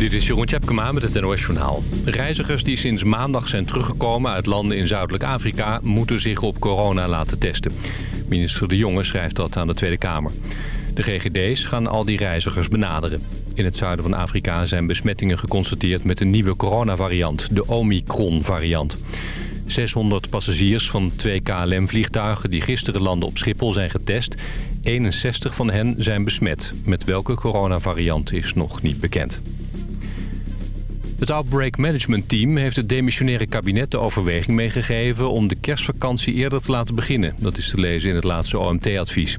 Dit is Jeroen Tjepkema met het NOS Journaal. Reizigers die sinds maandag zijn teruggekomen uit landen in Zuidelijk Afrika... moeten zich op corona laten testen. Minister De Jonge schrijft dat aan de Tweede Kamer. De GGD's gaan al die reizigers benaderen. In het zuiden van Afrika zijn besmettingen geconstateerd met een nieuwe coronavariant, de Omicron-variant. 600 passagiers van twee KLM-vliegtuigen die gisteren landden op Schiphol zijn getest. 61 van hen zijn besmet. Met welke coronavariant is nog niet bekend. Het Outbreak Management Team heeft het demissionaire kabinet de overweging meegegeven... om de kerstvakantie eerder te laten beginnen. Dat is te lezen in het laatste OMT-advies.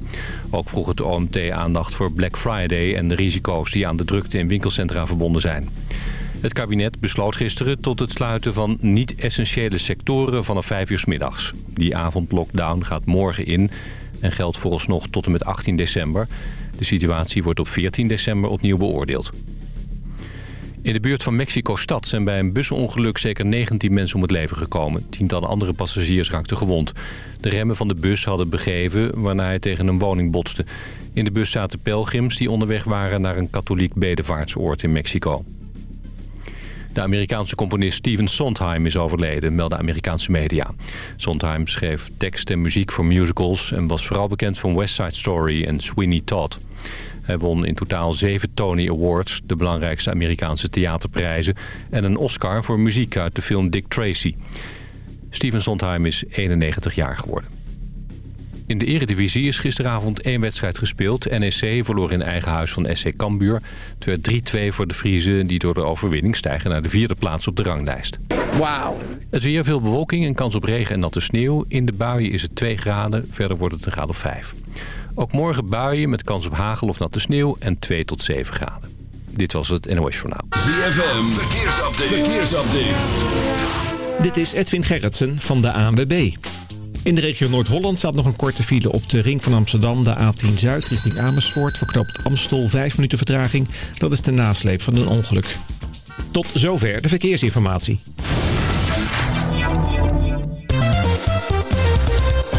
Ook vroeg het OMT aandacht voor Black Friday... en de risico's die aan de drukte in winkelcentra verbonden zijn. Het kabinet besloot gisteren tot het sluiten van niet-essentiële sectoren vanaf 5 uur s middags. Die avondlockdown gaat morgen in en geldt vooralsnog tot en met 18 december. De situatie wordt op 14 december opnieuw beoordeeld. In de buurt van Mexico-stad zijn bij een busongeluk zeker 19 mensen om het leven gekomen. Tientallen andere passagiers raakten gewond. De remmen van de bus hadden begeven waarna hij tegen een woning botste. In de bus zaten pelgrims die onderweg waren naar een katholiek bedevaartsoord in Mexico. De Amerikaanse componist Steven Sondheim is overleden, melden Amerikaanse media. Sondheim schreef tekst en muziek voor musicals... en was vooral bekend van West Side Story en Sweeney Todd. Hij won in totaal zeven Tony Awards, de belangrijkste Amerikaanse theaterprijzen... en een Oscar voor muziek uit de film Dick Tracy. Steven Sondheim is 91 jaar geworden. In de eredivisie is gisteravond één wedstrijd gespeeld. NEC verloor in eigen huis van SC Cambuur. Het werd 3-2 voor de Friese die door de overwinning stijgen naar de vierde plaats op de ranglijst. Wauw. Het weer veel bewolking en kans op regen en natte sneeuw. In de buien is het 2 graden, verder wordt het een graad of 5. Ook morgen buien met kans op hagel of natte sneeuw en 2 tot 7 graden. Dit was het NOS Journaal. ZFM, verkeersupdate. verkeersupdate. Dit is Edwin Gerritsen van de ANWB. In de regio Noord-Holland staat nog een korte file op de ring van Amsterdam, de A10 Zuid richting Amersfoort. Verknoopt Amstel 5 minuten vertraging. Dat is de nasleep van een ongeluk. Tot zover de verkeersinformatie.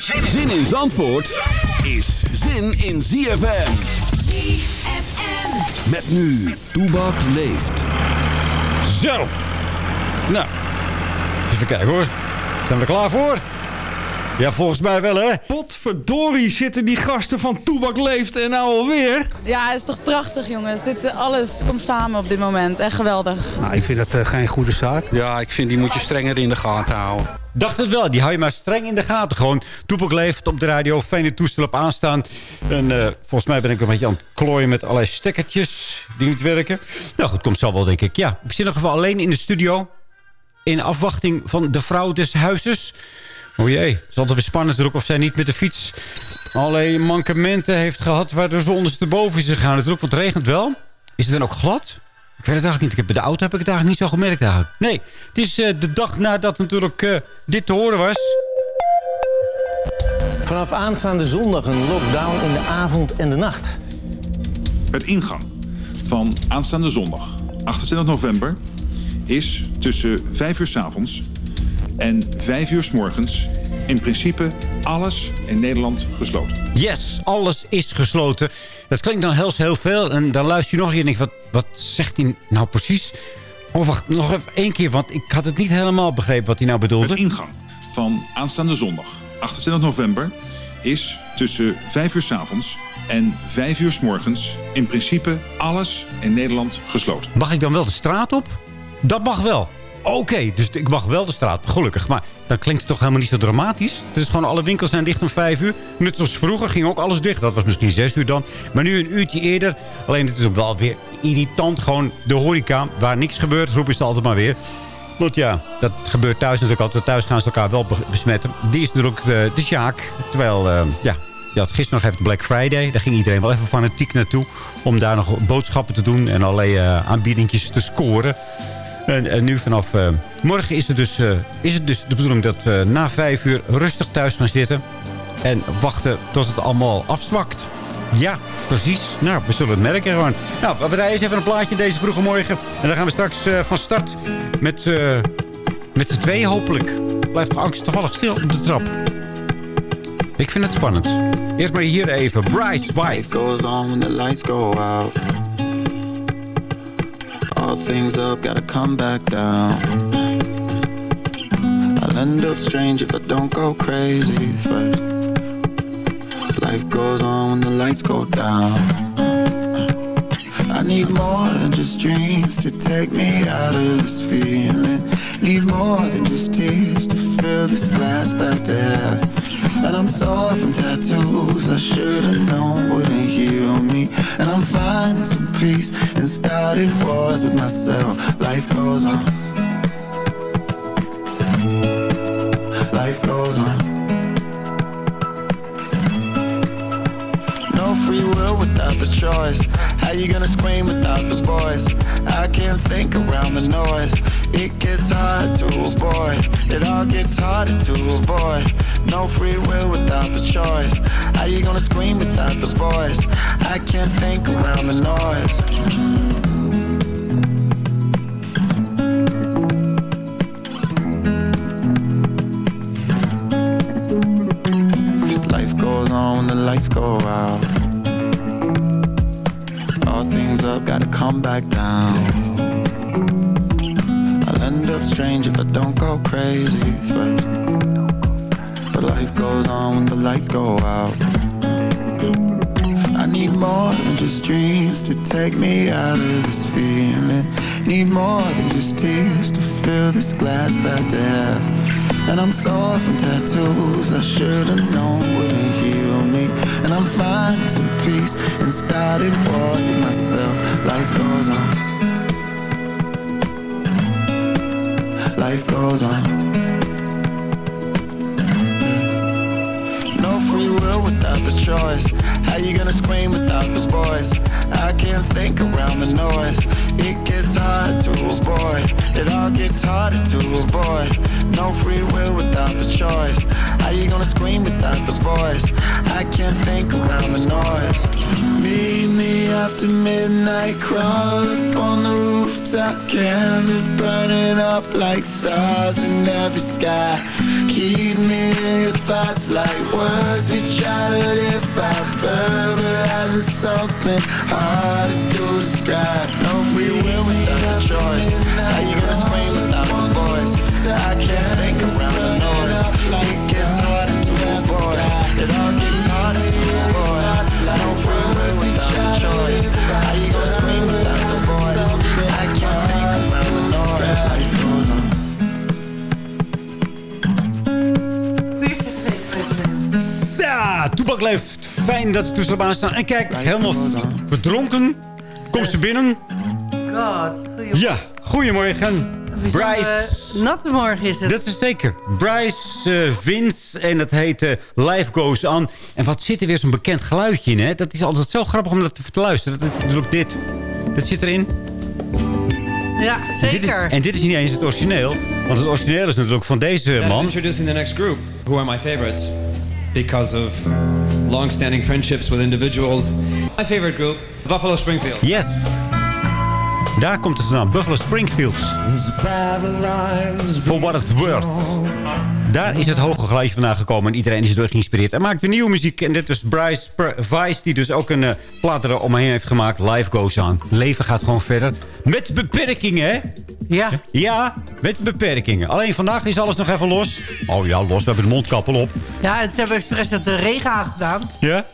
Zin in Zandvoort is zin in ZFM. ZFM. Met nu, Toebak leeft. Zo. Nou, even kijken hoor. Zijn we er klaar voor? Ja, volgens mij wel, hè? Potverdorie zitten die gasten van Toebak Leeft en nou alweer. Ja, het is toch prachtig jongens. Dit, eh, alles komt samen op dit moment. Echt geweldig. Nou, ik vind dat eh, geen goede zaak. Ja, ik vind die moet je strenger in de gaten houden. Dacht het wel, die hou je maar streng in de gaten. Gewoon Toebak Leeft op de radio, fijne toestel op aanstaan. En eh, volgens mij ben ik een beetje aan het klooien met allerlei stekkertjes die niet werken. Nou goed, komt zo wel denk ik. Ja, ik zit nog even alleen in de studio. In afwachting van de vrouw des huizes. O jee, het is altijd weer spannend natuurlijk of zij niet met de fiets allerlei mankementen heeft gehad... waardoor ze ondersteboven is gegaan natuurlijk, want het regent wel. Is het dan ook glad? Ik weet het eigenlijk niet. Ik heb, bij de auto heb ik het eigenlijk niet zo gemerkt eigenlijk. Nee, het is uh, de dag nadat natuurlijk uh, dit te horen was. Vanaf aanstaande zondag een lockdown in de avond en de nacht. Het ingang van aanstaande zondag, 28 november... is tussen 5 uur s avonds en 5 uur s morgens in principe alles in Nederland gesloten. Yes, alles is gesloten. Dat klinkt dan heel, heel veel. En dan luister je nog en denk wat, wat zegt hij nou precies? Oh, wacht, nog even één keer, want ik had het niet helemaal begrepen wat hij nou bedoelde. Het ingang van aanstaande zondag, 28 november, is tussen 5 uur s avonds en 5 uur s morgens in principe alles in Nederland gesloten. Mag ik dan wel de straat op? Dat mag wel. Oké, dus ik mag wel de straat, gelukkig. Maar dan klinkt het toch helemaal niet zo dramatisch? Het is gewoon, alle winkels zijn dicht om vijf uur. Net zoals vroeger ging ook alles dicht. Dat was misschien zes uur dan. Maar nu een uurtje eerder. Alleen het is ook wel weer irritant. Gewoon de horeca, waar niks gebeurt, roepen ze altijd maar weer. Want ja, dat gebeurt thuis natuurlijk altijd. Thuis gaan ze elkaar wel besmetten. Die is natuurlijk de, de Sjaak. Terwijl, uh, ja, je had gisteren nog even Black Friday. Daar ging iedereen wel even fanatiek naartoe. Om daar nog boodschappen te doen. En allerlei uh, aanbiedingjes te scoren. En, en nu vanaf eh, morgen is het, dus, eh, is het dus de bedoeling dat we na vijf uur rustig thuis gaan zitten. En wachten tot het allemaal afzwakt. Ja, precies. Nou, we zullen het merken gewoon. Nou, we rijden even een plaatje deze vroege morgen. En dan gaan we straks eh, van start met, eh, met z'n tweeën hopelijk. Blijft toevallig stil op de trap. Ik vind het spannend. Eerst maar hier even. Bryce White. goes on when the lights go out. All things up, gotta come back down. I'll end up strange if I don't go crazy first. Life goes on when the lights go down. I need more than just dreams to take me out of this feeling. Need more than just tears to fill this glass back to. And I'm sore from tattoos I should've known wouldn't heal me. And I'm finding some peace and started wars with myself. Life goes on. Life goes on. No free will without the choice. How you gonna scream without the voice? I can't think around the noise. It gets hard to avoid. It all gets harder to avoid No free will without the choice. How you gonna scream without the voice? I can't think around the noise. Life goes on when the lights go out. All things up, gotta come back down. I'll end up strange if I don't go crazy first life goes on when the lights go out. I need more than just dreams to take me out of this feeling. Need more than just tears to fill this glass back to half and I'm sore from tattoos I should've known wouldn't heal me. And I'm finding some peace and started wars with myself. Life goes on. Life goes on the choice. How you gonna scream without the voice? I can't think around the noise. It gets hard to avoid. It all gets harder to avoid. No free will without the choice. How you gonna scream without the voice? I can't think around the noise. Meet me after midnight Crawl up on the rooftop Candles burning up like stars in every sky. Keep me in your thoughts like words We try to live by. Verbalizing something hard to describe. No free will without a choice. How you gonna scream without the voice? I can't think around the noise. It gets harder to avoid It all gets harder to avoid No free will without a choice. How you gonna scream without the voice? I can't think around the noise Ja, Toebak leeft. Fijn dat de toestel op aanstaan. En kijk, helemaal verdronken. Komt ze binnen. God. Ja, goedemorgen. Bryce. natte morgen is het. Dat is zeker. Bryce uh, Vince. En dat heet uh, Life Goes On. En wat zit er weer zo'n bekend geluidje in, hè? Dat is altijd zo grappig om dat te, te luisteren. Dat is natuurlijk dit. Dat zit erin. Ja, En dit, zeker. is, en dit is niet eens het origineel. Want het origineel is natuurlijk van deze man. Introducing the next group, who are my favorites because of long-standing friendships with individuals. My favorite group, Buffalo Springfield. Yes. Daar komt het vandaan. Buffalo Springfield. For what it's worth. Daar is het hoge geluidje vandaan gekomen. En iedereen is door geïnspireerd. En maakt weer nieuwe muziek. En dit is Bryce Vice. Die dus ook een uh, plaat er omheen heeft gemaakt. Life goes on. Leven gaat gewoon verder. Met beperkingen, hè? Ja. Ja, met beperkingen. Alleen vandaag is alles nog even los. Oh ja, los. We hebben de mondkapel op. Ja, het hebben expres dat de regen aangedaan. Ja?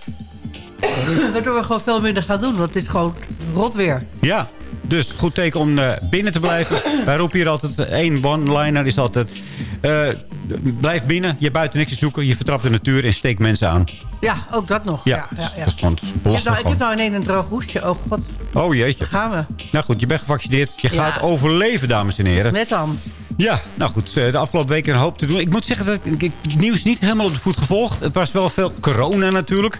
Waardoor we gewoon veel minder gaan doen. Want het is gewoon rot weer. Ja, dus goed teken om uh, binnen te blijven. Wij roepen hier altijd, één one-liner is altijd... Uh, blijf binnen, je hebt buiten niks te zoeken. Je vertrapt de natuur en steekt mensen aan. Ja, ook dat nog. Ja, ja, ik, heb nou, ik heb nou ineens een droog hoestje. Oh god. Oh jeetje. Daar gaan we. Nou goed, je bent gevaccineerd. Je gaat overleven, dames en heren. Net dan. Ja, nou goed, de afgelopen weken een hoop te doen. Ik moet zeggen dat ik het nieuws niet helemaal op de voet gevolgd. Het was wel veel corona natuurlijk.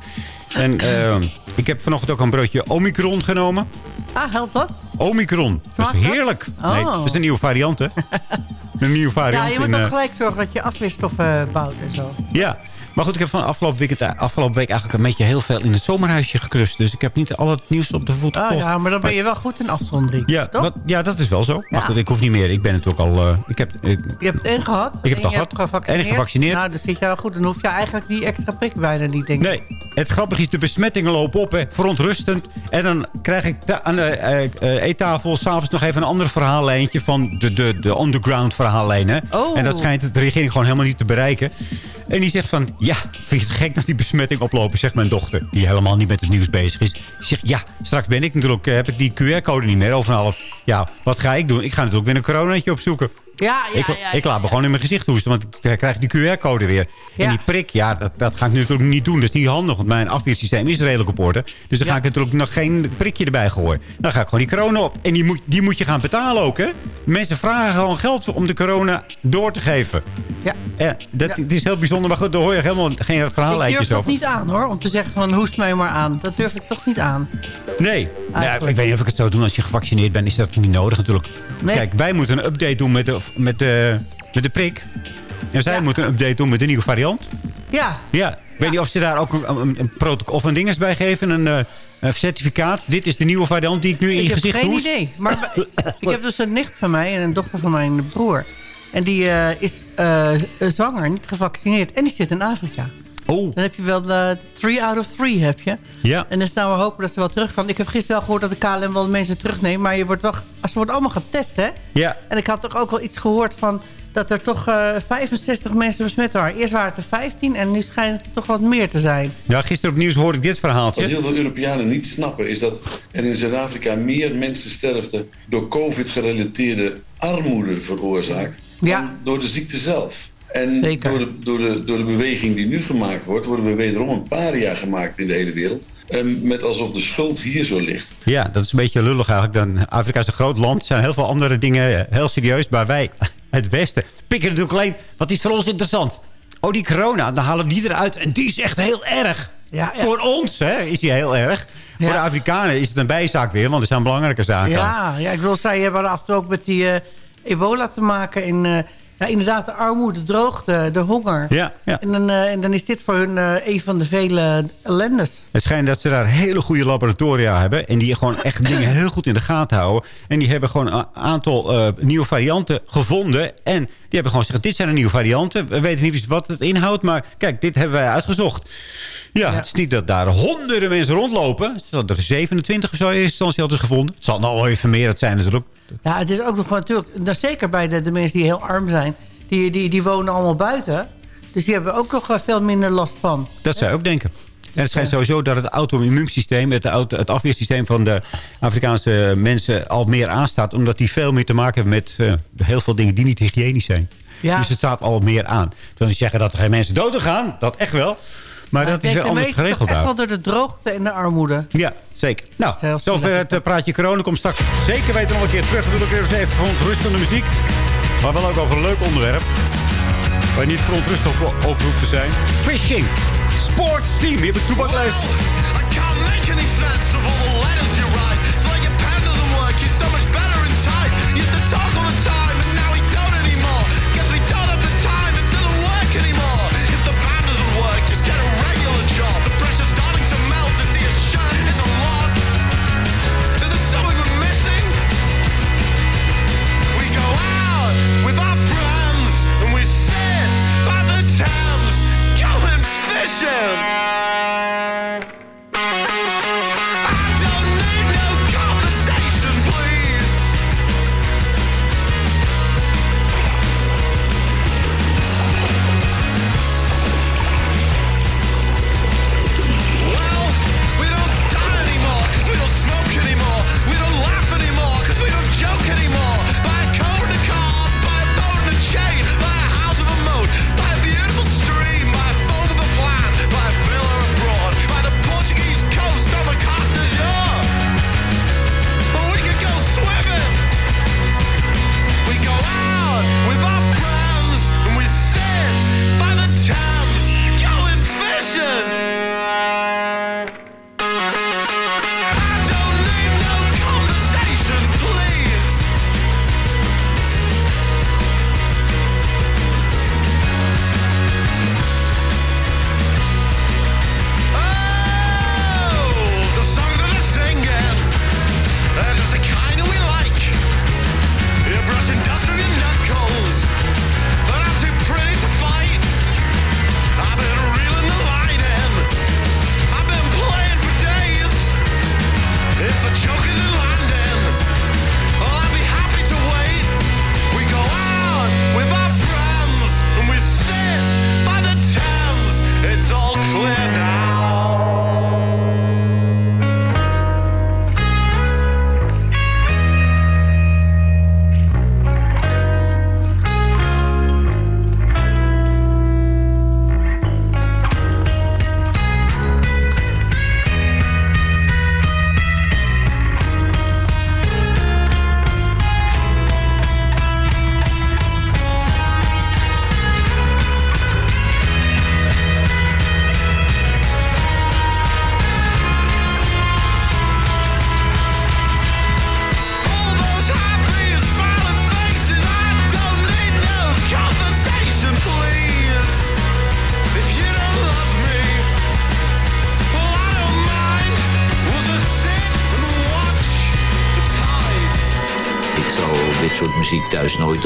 En uh, ik heb vanochtend ook een broodje Omicron genomen. Ah, helpt dat? Omicron. Dat is dat? heerlijk. Oh. Nee, dat is een nieuwe variant, hè? een nieuwe variant. Ja, je moet ook eh, gelijk zorgen dat je afweerstoffen bouwt en zo. Ja, maar goed, ik heb van afgelopen week, het, afgelopen week eigenlijk een beetje heel veel in het zomerhuisje gekrust. Dus ik heb niet al het nieuws op de voet gevolgd. ja, maar dan ben je wel goed in afzondering. Ja, toch? wat, ja, dat is wel zo. Maar Ja. goed, ik hoef niet meer. Ik ben het ook al... eh, ik heb, ik, Je hebt het en gehad. Ik heb het al gehad. gevaccineerd. En gevaccineerd. Nou, dan zit je wel goed. Dan hoef je eigenlijk die extra prik bijna niet, denk ik. Nee, het grappige is, de besmettingen lopen op, hè, verontrustend. En dan krijg ik aan de eh, eh, eettafel s'avonds nog even een ander verhaallijntje... van de, de, de underground verhaallijnen. Oh. En dat schijnt de regering gewoon helemaal niet te bereiken. En die zegt van, ja, vind je het gek dat die besmetting oplopen, zegt mijn dochter. Die helemaal niet met het nieuws bezig is. Zegt, ja, straks ben ik natuurlijk, eh, heb ik die QR-code niet meer over een half. Ja, wat ga ik doen? Ik ga natuurlijk weer een coronaatje opzoeken. Ja, ja, ik, ja, ik laat me gewoon in mijn gezicht hoesten, want ik krijg die QR-code weer. En die prik, ja, dat, dat ga ik natuurlijk niet doen. Dat is niet handig, want mijn afweersysteem is redelijk op orde. Dus dan ga ik natuurlijk nog geen prikje erbij gooien. Dan ga ik gewoon die corona op. En die moet, die moet je gaan betalen ook, hè? Mensen vragen gewoon geld om de corona door te geven. Ja. Ja, dat, Het is heel bijzonder, maar goed, daar hoor je helemaal geen Ik durf verhaallijntjes dat over. niet aan, hoor. Om te zeggen van, hoest mij maar aan. Dat durf ik toch niet aan. Nee, nou, ik weet niet of ik het zou doen als je gevaccineerd bent. Is dat niet nodig natuurlijk. Nee. Kijk, wij moeten een update doen met de, met de, met de prik. En zij moeten een update doen met de nieuwe variant. Ja, Ja, ik weet niet of ze daar ook een, een, een protocol of een dinges bij geven. Een, eh, een certificaat. Dit is de nieuwe variant die ik nu in ik je heb gezicht geen hoes. idee. Maar ik heb dus een nicht van mij en een dochter van mijn broer. En die eh, is eh, zwanger, niet gevaccineerd. En die zit in Afrika. Oh, Dan heb je wel de 3 out of 3 heb je. ja. En dan staan we hopen dat ze wel terug kan. Ik heb gisteren wel gehoord dat de KLM wel mensen terugneemt. Maar je wordt wel, ze wordt allemaal getest, hè? Ja, En ik had toch ook wel iets gehoord van... dat er toch eh 65 mensen besmet waren. Eerst waren het er 15 en nu schijnt het toch wat meer te zijn. ja, gisteren op nieuws hoorde ik dit Wat verhaaltje. heel veel Europeanen niet snappen is dat er in Zuid-Afrika meer mensen sterften door COVID-gerelateerde armoede veroorzaakt Ja. dan door de ziekte zelf. En Zeker. door de, door, de, door de beweging die nu gemaakt wordt, worden we wederom een paria gemaakt in de hele wereld. En met alsof de schuld hier zo ligt. Ja, dat is een beetje lullig eigenlijk. Dan, Afrika is een groot land. Er zijn heel veel andere dingen eh, heel serieus. Maar wij, het Westen, pikken natuurlijk alleen... Wat is voor ons interessant? Oh, die corona. Dan halen we die eruit. En die is echt heel erg. Ja, ja. Voor ons hè, is die heel erg. Voor de Afrikanen is het een bijzaak weer. Want er zijn belangrijke zaken. Ja, ja, ik bedoel, zij hebben af en toe ook met die eh, ebola te maken. In, eh, ja, inderdaad, de armoede, de droogte, de honger. Ja, ja. En, dan, eh, en dan is dit voor hun eh, een van de vele ellendes. Het schijnt dat ze daar hele goede laboratoria hebben. En die gewoon echt dingen heel goed in de gaten houden. En die hebben gewoon een aantal eh, nieuwe varianten gevonden. En die hebben gewoon gezegd, dit zijn de nieuwe varianten. We weten niet precies wat het inhoudt. Maar kijk, dit hebben wij uitgezocht. Ja, het is niet dat daar honderden mensen rondlopen. Ze hadden er 27 of zo in eerste instantie hadden ze gevonden. Het zal nou wel even meer dat zijn natuurlijk. Ja, het is ook nog wel natuurlijk... nou, zeker bij de, de mensen die heel arm zijn. Die, die, die wonen allemaal buiten. Dus die hebben ook nog wel veel minder last van. Dat zou je ook denken. En het schijnt sowieso dat het auto-immuunsysteem... Het, auto, het afweersysteem van de Afrikaanse mensen al meer aanstaat. Omdat die veel meer te maken hebben met eh, heel veel dingen die niet hygiënisch zijn. Ja. Dus het staat al meer aan. Ik wil niet zeggen dat er geen mensen doden gaan. Dat echt wel. Maar Maar dat is de anders geregeld echt daar. wel door de droogte en de armoede. Ja, zeker. Nou, zover het eh, praatje corona. Komt straks zeker weten nog een keer terug. We doen ook weer eens even verontrustende muziek. Maar wel ook over een leuk onderwerp. Waar je niet verontrust over, over hoeft te zijn. Fishing. Sportsteam. Je hebt het toepaklijst. Fishing.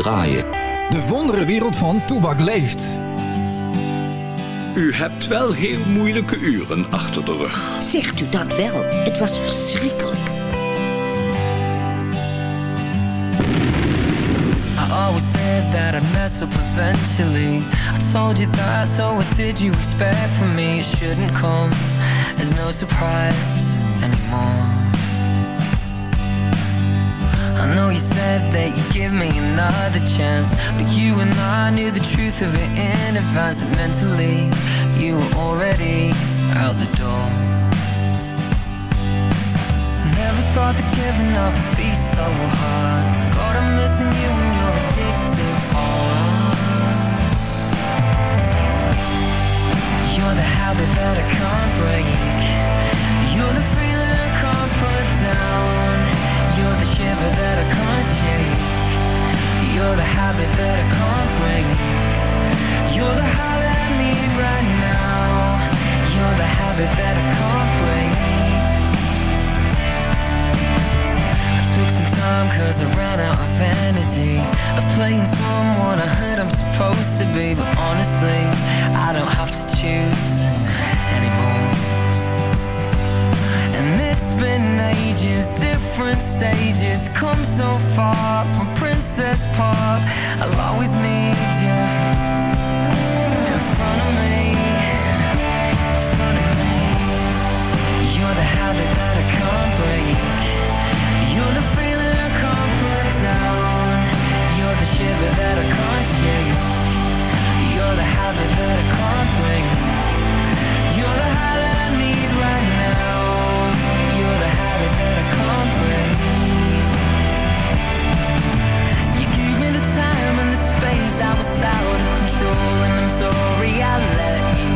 Draaien. De wonderenwereld van Toebak leeft. U hebt wel heel moeilijke uren achter de rug. Zegt u dat wel? Het was verschrikkelijk. I always said that I'd mess up eventually. I told you that, so what did you expect from me? It shouldn't come as no surprise anymore. I know you said that you'd give me another chance, but you and I knew the truth of it in advance. That mentally you were already out the door. Never thought that giving up would be so hard. God, I'm missing you when you're addicted. Oh. You're the habit that I can't break. You're the feeling I can't put down. The shiver that I can't shake. You're the habit that I can't break. You're the high that I need right now. You're the habit that I can't break. I took some time cause I ran out of energy Of playing someone I heard I'm supposed to be But honestly, I don't have to choose anymore And it's been ages, different stages. Come so far from Princess Park. I'll always need you In front of me In front of me. You're the habit that I can't break. You're the feeling I can't put down. You're the shiver that I can't shake. You're the habit that I can't break I was out of control. And I'm sorry I let you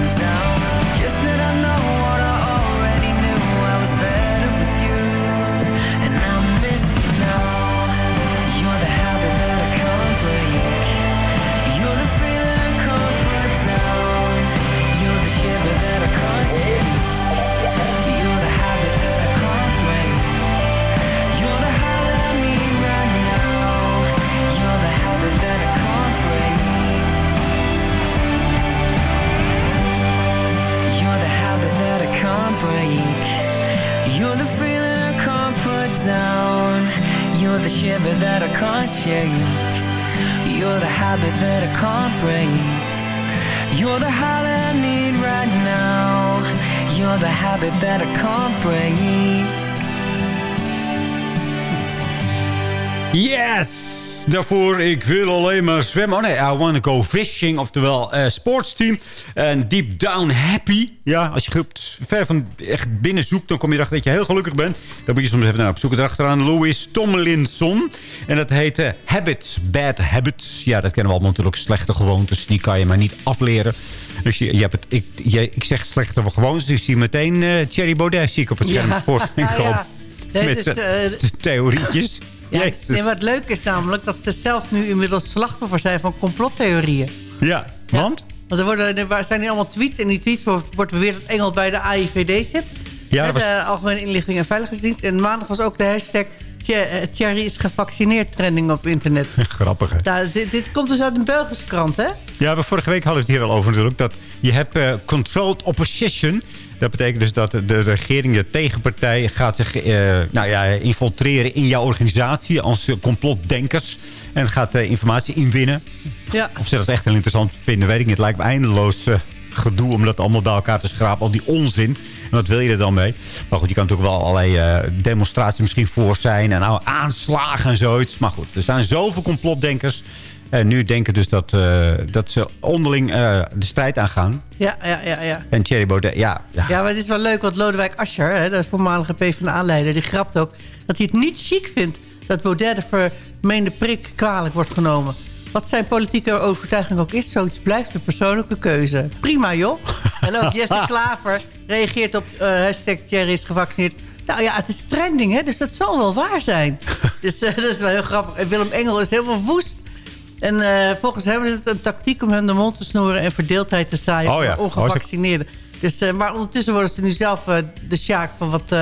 Yes! Daarvoor, ik wil alleen maar zwemmen. Oh nee, I wanna go fishing. Oftewel, eh sportsteam. En deep down happy. Ja, als je ver van echt binnen zoekt... dan kom je erachter dat je heel gelukkig bent. Dan moet je soms even naar op zoek. Erachteraan Louis Tomlinson. En dat heet eh, Habits, Bad Habits. Ja, dat kennen we allemaal natuurlijk. Slechte gewoontes, die kan je maar niet afleren. Dus je, je hebt het, ik, je, ik zeg slechte gewoontes. Dus ik zie meteen eh Thierry Baudet zie ik op het scherm. Ja. Voor, Ja. Nee, Met dus, zijn zijn theorietjes. Ja, Jezus. nee, wat leuk is namelijk dat ze zelf nu inmiddels slachtoffer zijn van complottheorieën. Ja, want? Want er, worden, er zijn nu allemaal tweets. En die tweets wordt, beweerd dat Engel bij de AIVD zit. Ja, was- De Algemene Inlichting en Veiligheidsdienst. En maandag was ook de hashtag... Eh, Thierry is gevaccineerd trending op internet. Grappig, hè? Nou, dit, dit komt dus uit een Belgische krant, hè? Ja, maar vorige week hadden we het hier al over natuurlijk. Dat je hebt eh, controlled opposition. Dat betekent dus dat de regering, de tegenpartij... gaat zich eh, nou ja, infiltreren in jouw organisatie als eh, complotdenkers. En gaat eh, informatie inwinnen. Ja. Of ze dat echt heel interessant vinden, weet ik niet. Het lijkt me eindeloos gedoe om dat allemaal bij elkaar te schrapen. Al die onzin. En wat wil je er dan mee? Maar goed, je kan natuurlijk wel allerlei demonstraties misschien voor zijn. En nou, aanslagen en zoiets. Maar goed, er zijn zoveel complotdenkers. En nu denken dus dat, eh, dat ze onderling eh, de strijd aangaan. Ja, ja, ja, ja. En Thierry Baudet, ja, ja. Ja, maar het is wel leuk, want Lodewijk Asscher, hè, de voormalige PvdA-leider... die grapt ook dat hij het niet chic vindt... dat Baudet de vermeende prik kwalijk wordt genomen. Wat zijn politieke overtuiging ook is, zoiets blijft een persoonlijke keuze. Prima, joh. En ook Jesse Klaver reageert op eh hashtag Thierry is gevaccineerd. Nou ja, het is trending, hè, dus dat zal wel waar zijn. dus eh, dat is wel heel grappig. En Willem Engel is helemaal woest. En eh, volgens hem is het een tactiek om hem de mond te snoeren... en verdeeldheid te zaaien Oh ja. voor ongevaccineerden. Dus, eh, maar ondertussen worden ze nu zelf eh, de sjaak van wat,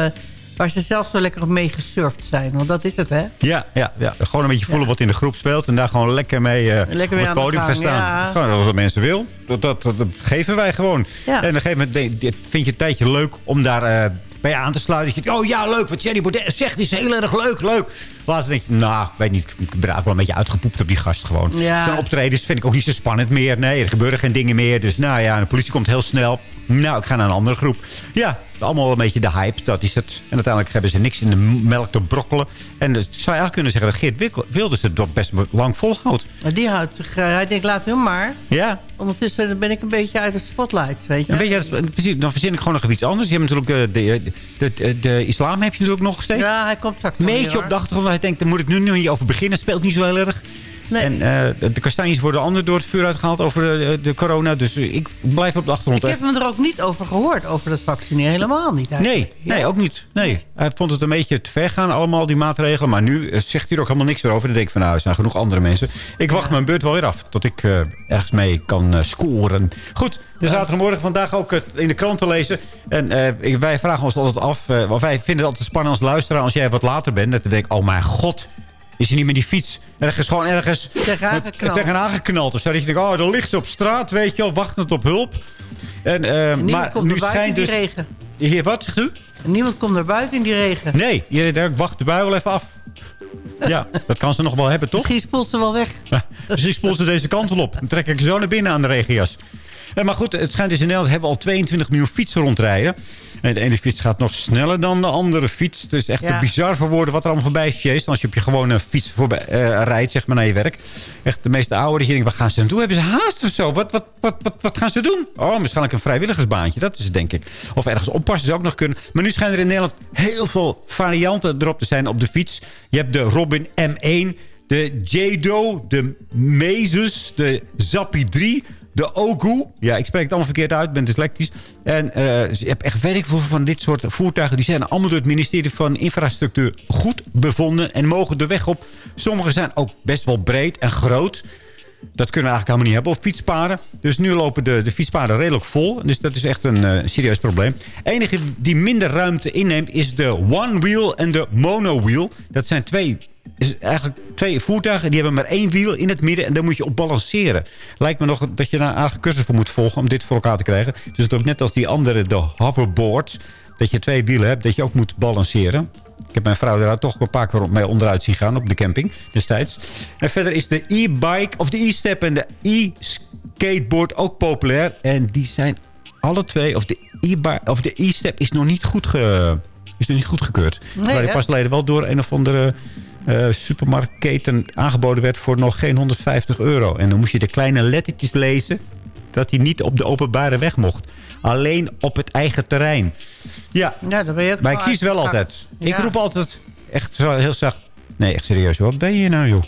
Waar ze zelf zo lekker op mee gesurfd zijn. Want dat is het, hè? Ja, ja, ja, gewoon een beetje voelen wat in de groep speelt. En daar gewoon lekker mee Lekker op het podium gaan staan. Gewoon wat mensen wil. Dat, dat, geven wij gewoon. En op een gegeven moment vind je een tijdje leuk om daar bij aan te sluiten. Dat je, oh ja, leuk. Wat Jenny Baudet zegt is heel erg leuk. Leuk. Laatst denk je, nou, weet niet. Ik ben eigenlijk wel een beetje uitgepoept op die gast gewoon. Ja. Zo'n optredens vind ik ook niet zo spannend meer. Nee, er gebeuren geen dingen meer. Dus nou ja, de politie komt heel snel. Nou, ik ga naar een andere groep. Ja, allemaal een beetje de hype. Dat is het. En uiteindelijk hebben ze niks in de melk te brokkelen. En dus, ik zou eigenlijk kunnen zeggen dat Geert Wilders het toch best lang volhoudt. Maar die houdt zich... eh, hij denkt, laat hem maar. Ja, Ondertussen ben ik een beetje uit het spotlight, weet je. Weet je, precies, dan verzin ik gewoon nog iets anders. Je hebt natuurlijk eh, de, de, de, de islam heb je natuurlijk nog steeds. Ja, hij komt straks Een beetje op de achtergrond. Hij denkt, daar moet ik nu niet over beginnen. Speelt niet zo heel erg. Nee. En eh, de- de kastanjes worden ander door het vuur uitgehaald over eh, de corona. Dus eh, ik blijf op de achtergrond. Ik heb hem er ook niet over gehoord, over dat vaccineren. Helemaal niet eigenlijk. Nee, nee, ook niet. Nee. Hij vond het een beetje te ver gaan, allemaal die maatregelen. Maar nu zegt hij er ook helemaal niks meer over. Dan denk ik van, nou, er zijn genoeg andere mensen. Ik wacht mijn beurt wel weer af, tot ik ergens mee kan scoren. Goed, de zaterdagmorgen vandaag ook in de krant te lezen. En wij vragen ons altijd af, want wij vinden het altijd spannend als luisteraar... als jij wat later bent, dat dan denk ik, oh mijn god... Is hij niet met die fiets ergens gewoon ergens Tegenaan geknald. tegenaan geknald? Of zo dat je denkt, oh, dan ligt ze op straat, weet je wel, wachtend op hulp. En, Niemand maar komt nu er buiten in schijnt dus... regen. Hier, wat zegt u? Niemand komt er buiten in die regen. Nee, iedereen denkt, wacht de bui wel even af. Ja, dat kan ze nog wel hebben, toch? Misschien spoelt ze wel weg. Misschien spoelt ze deze kant wel op. Dan trek ik zo naar binnen aan de regenjas. Maar goed, het schijnt dus in Nederland hebben we al 22 miljoen fietsen rondrijden. En de ene fiets gaat nog sneller dan de andere fiets. Het is echt Ja. te bizar voor woorden wat er allemaal voorbij is. Als je op je gewone fiets voorbij, eh, rijdt, zeg maar, naar je werk. Echt de meeste ouderen, die denken, wat gaan ze doen? Hebben ze haast of zo? Wat, wat, wat, wat, wat gaan ze doen? Oh, waarschijnlijk een vrijwilligersbaantje. Dat is het, denk ik. Of ergens oppassen zou ook nog kunnen. Maar nu schijnen er in Nederland heel veel varianten erop te zijn op de fiets. Je hebt de Robin M1, de Jado, de Mezus, de Zappi 3... De Ogu. Ja, ik spreek het allemaal verkeerd uit. ben dyslectisch. En eh, je hebt echt werk van dit soort voertuigen. Die zijn allemaal door het ministerie van Infrastructuur goed bevonden. En mogen de weg op. Sommige zijn ook best wel breed en groot. Dat kunnen we eigenlijk helemaal niet hebben op fietspaden. Dus nu lopen de, de fietspaden redelijk vol. Dus dat is echt een eh, serieus probleem. enige die minder ruimte inneemt is de one wheel en de mono wheel. Dat zijn twee, is eigenlijk twee voertuigen. Die hebben maar één wiel in het midden. En daar moet je op balanceren. Lijkt me nog dat je daar een aardige cursus voor moet volgen. Om dit voor elkaar te krijgen. Dus het is ook net als die andere, de hoverboards. Dat je twee wielen hebt. Dat je ook moet balanceren. Ik heb mijn vrouw daar toch een paar keer mee onderuit zien gaan op de camping destijds. En verder is de e-bike of de e-step en de e-skateboard ook populair. En die zijn alle twee, of de e-bike of de e-step is nog niet goed ge, is nog niet goedgekeurd. Nee, Waar die pas geleden wel door een of andere eh, supermarktketen aangeboden werd voor nog geen 150 euro. En dan moest je de kleine lettertjes lezen dat hij niet op de openbare weg mocht. Alleen op het eigen terrein. Ja, Ja, ben je ook maar ik kies wel altijd. Ik roep altijd echt zo heel zacht. Nee, echt serieus. Wat ben je nou, joh?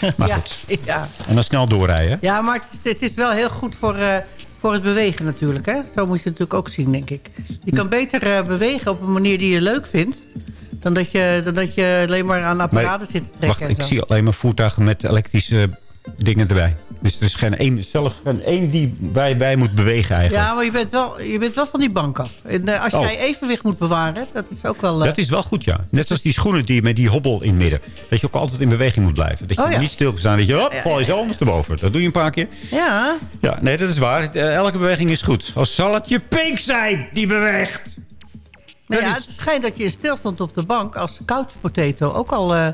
Maar ja, goed. Ja. En dan snel doorrijden. ja, maar het is, het is wel heel goed voor, eh, voor het bewegen natuurlijk. Hè? Zo moet je het natuurlijk ook zien, denk ik. Je kan beter eh, bewegen op een manier die je leuk vindt... dan dat je, dan dat je alleen maar aan apparaten zit te trekken. Wacht, ik zie alleen maar voertuigen met elektrische dingen erbij. Dus er is geen één, zelf geen één die bij, bij moet bewegen eigenlijk. Ja, maar je bent, wel, je bent wel van die bank af. En eh, als Oh. jij evenwicht moet bewaren, dat is ook wel... eh, Dat is wel goed, ja. Net zoals die schoenen die met die hobbel in het midden. Dat je ook altijd in beweging moet blijven. Dat je Oh, ja. niet stil kan staan. Dat je, hop, Ja, val je zo anders erboven. Dat doe je een paar keer. Ja, Ja, nee, dat is waar. Eh, Elke beweging is goed. Als zal het je pink zijn die beweegt. Nou ja is- het schijnt dat je stilstond op de bank als couch potato... ook al eh,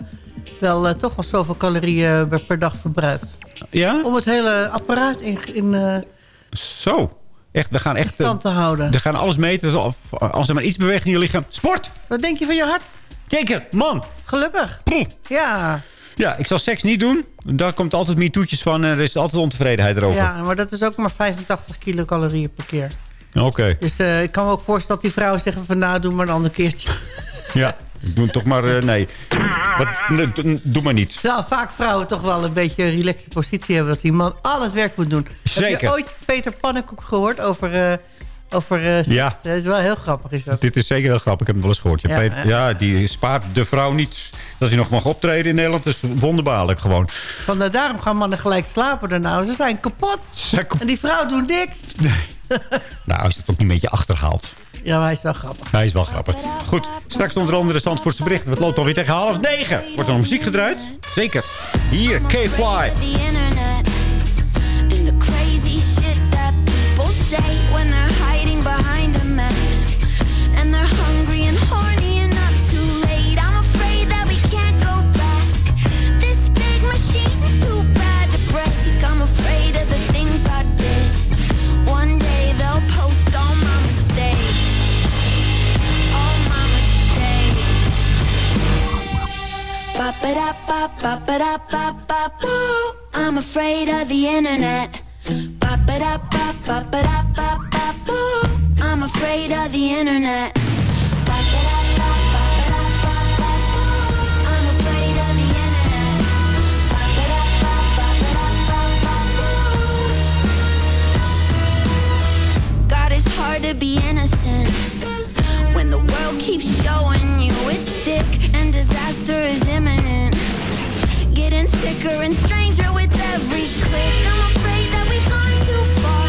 wel eh, toch wel zoveel calorieën per, per dag verbruikt. Ja? Om het hele apparaat in, in, eh, Zo. Echt, we gaan echt... eh, stand te houden. We gaan alles meten. Dus Of, als er maar iets beweegt in je lichaam. Sport! Wat denk je van je hart? Zeker, man. Gelukkig. Ja, Ja, ik zal seks niet doen. Daar komt altijd meer toetjes van. en Er is altijd ontevredenheid erover. ja, maar dat is ook maar 85 kilocalorieën per keer. Oké. Dus eh, ik kan me ook voorstellen dat die vrouwen zeggen van... nou, doe maar een ander keertje. Ja. Doe toch maar... eh, nee. Wat, nee, doe- maar niet. Terwijl vaak vrouwen toch wel een beetje een relaxe positie hebben... dat die man al het werk moet doen. Heb Zeker. je ooit Peter Pannenkoek gehoord over... eh, over? Ja. Dat is wel heel grappig, is dat. Dit is zeker heel grappig. Ik heb hem wel eens gehoord. Ja, Ja, Peter- ja. ja, die spaart de vrouw niet. Dat hij nog mag optreden in Nederland is wonderbaarlijk gewoon. Van, eh, daarom gaan mannen gelijk slapen daarna. Ze zijn kapot. Ze- En die vrouw doet niks. Nou, als je het ook niet een beetje achterhaalt. Ja, maar hij is wel grappig. Hij is wel grappig. Goed, straks onder andere Zandvoortse berichten. Het loopt alweer tegen half negen. Wordt er nog muziek gedraaid? Zeker. Hier, K-Fly. I'm afraid of the internet. I'm afraid of the internet. I'm afraid of the internet. God, it's hard to be innocent world keeps showing you it's sick and disaster is imminent. Getting sicker and stranger with every click. I'm afraid that we've gone too far.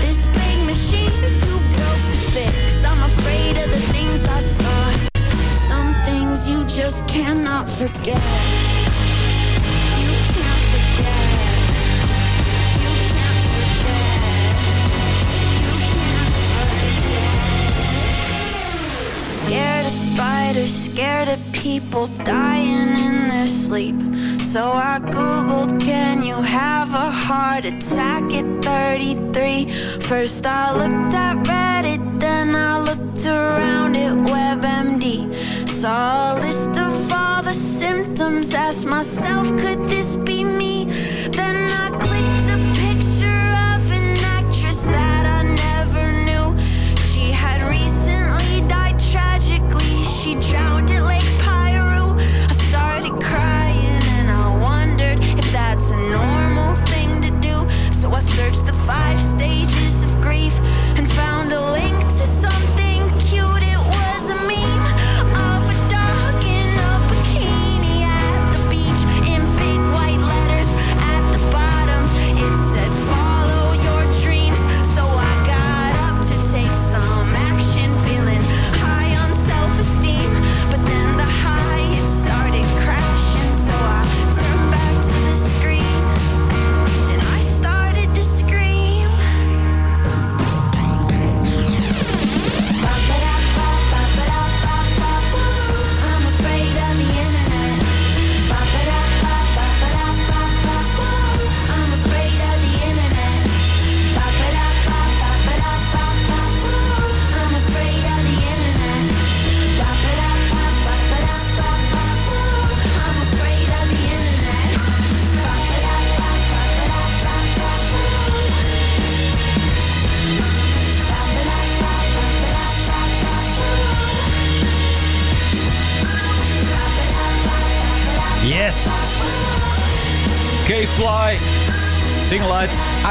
This big machine's too broke to fix. I'm afraid of the things I saw. Some things you just cannot forget. Scared of spiders, scared of people dying in their sleep. So I googled, can you have a heart attack at 33? First I looked at Reddit, then I looked around at WebMD. Saw a list of all the symptoms, asked myself, could this be me?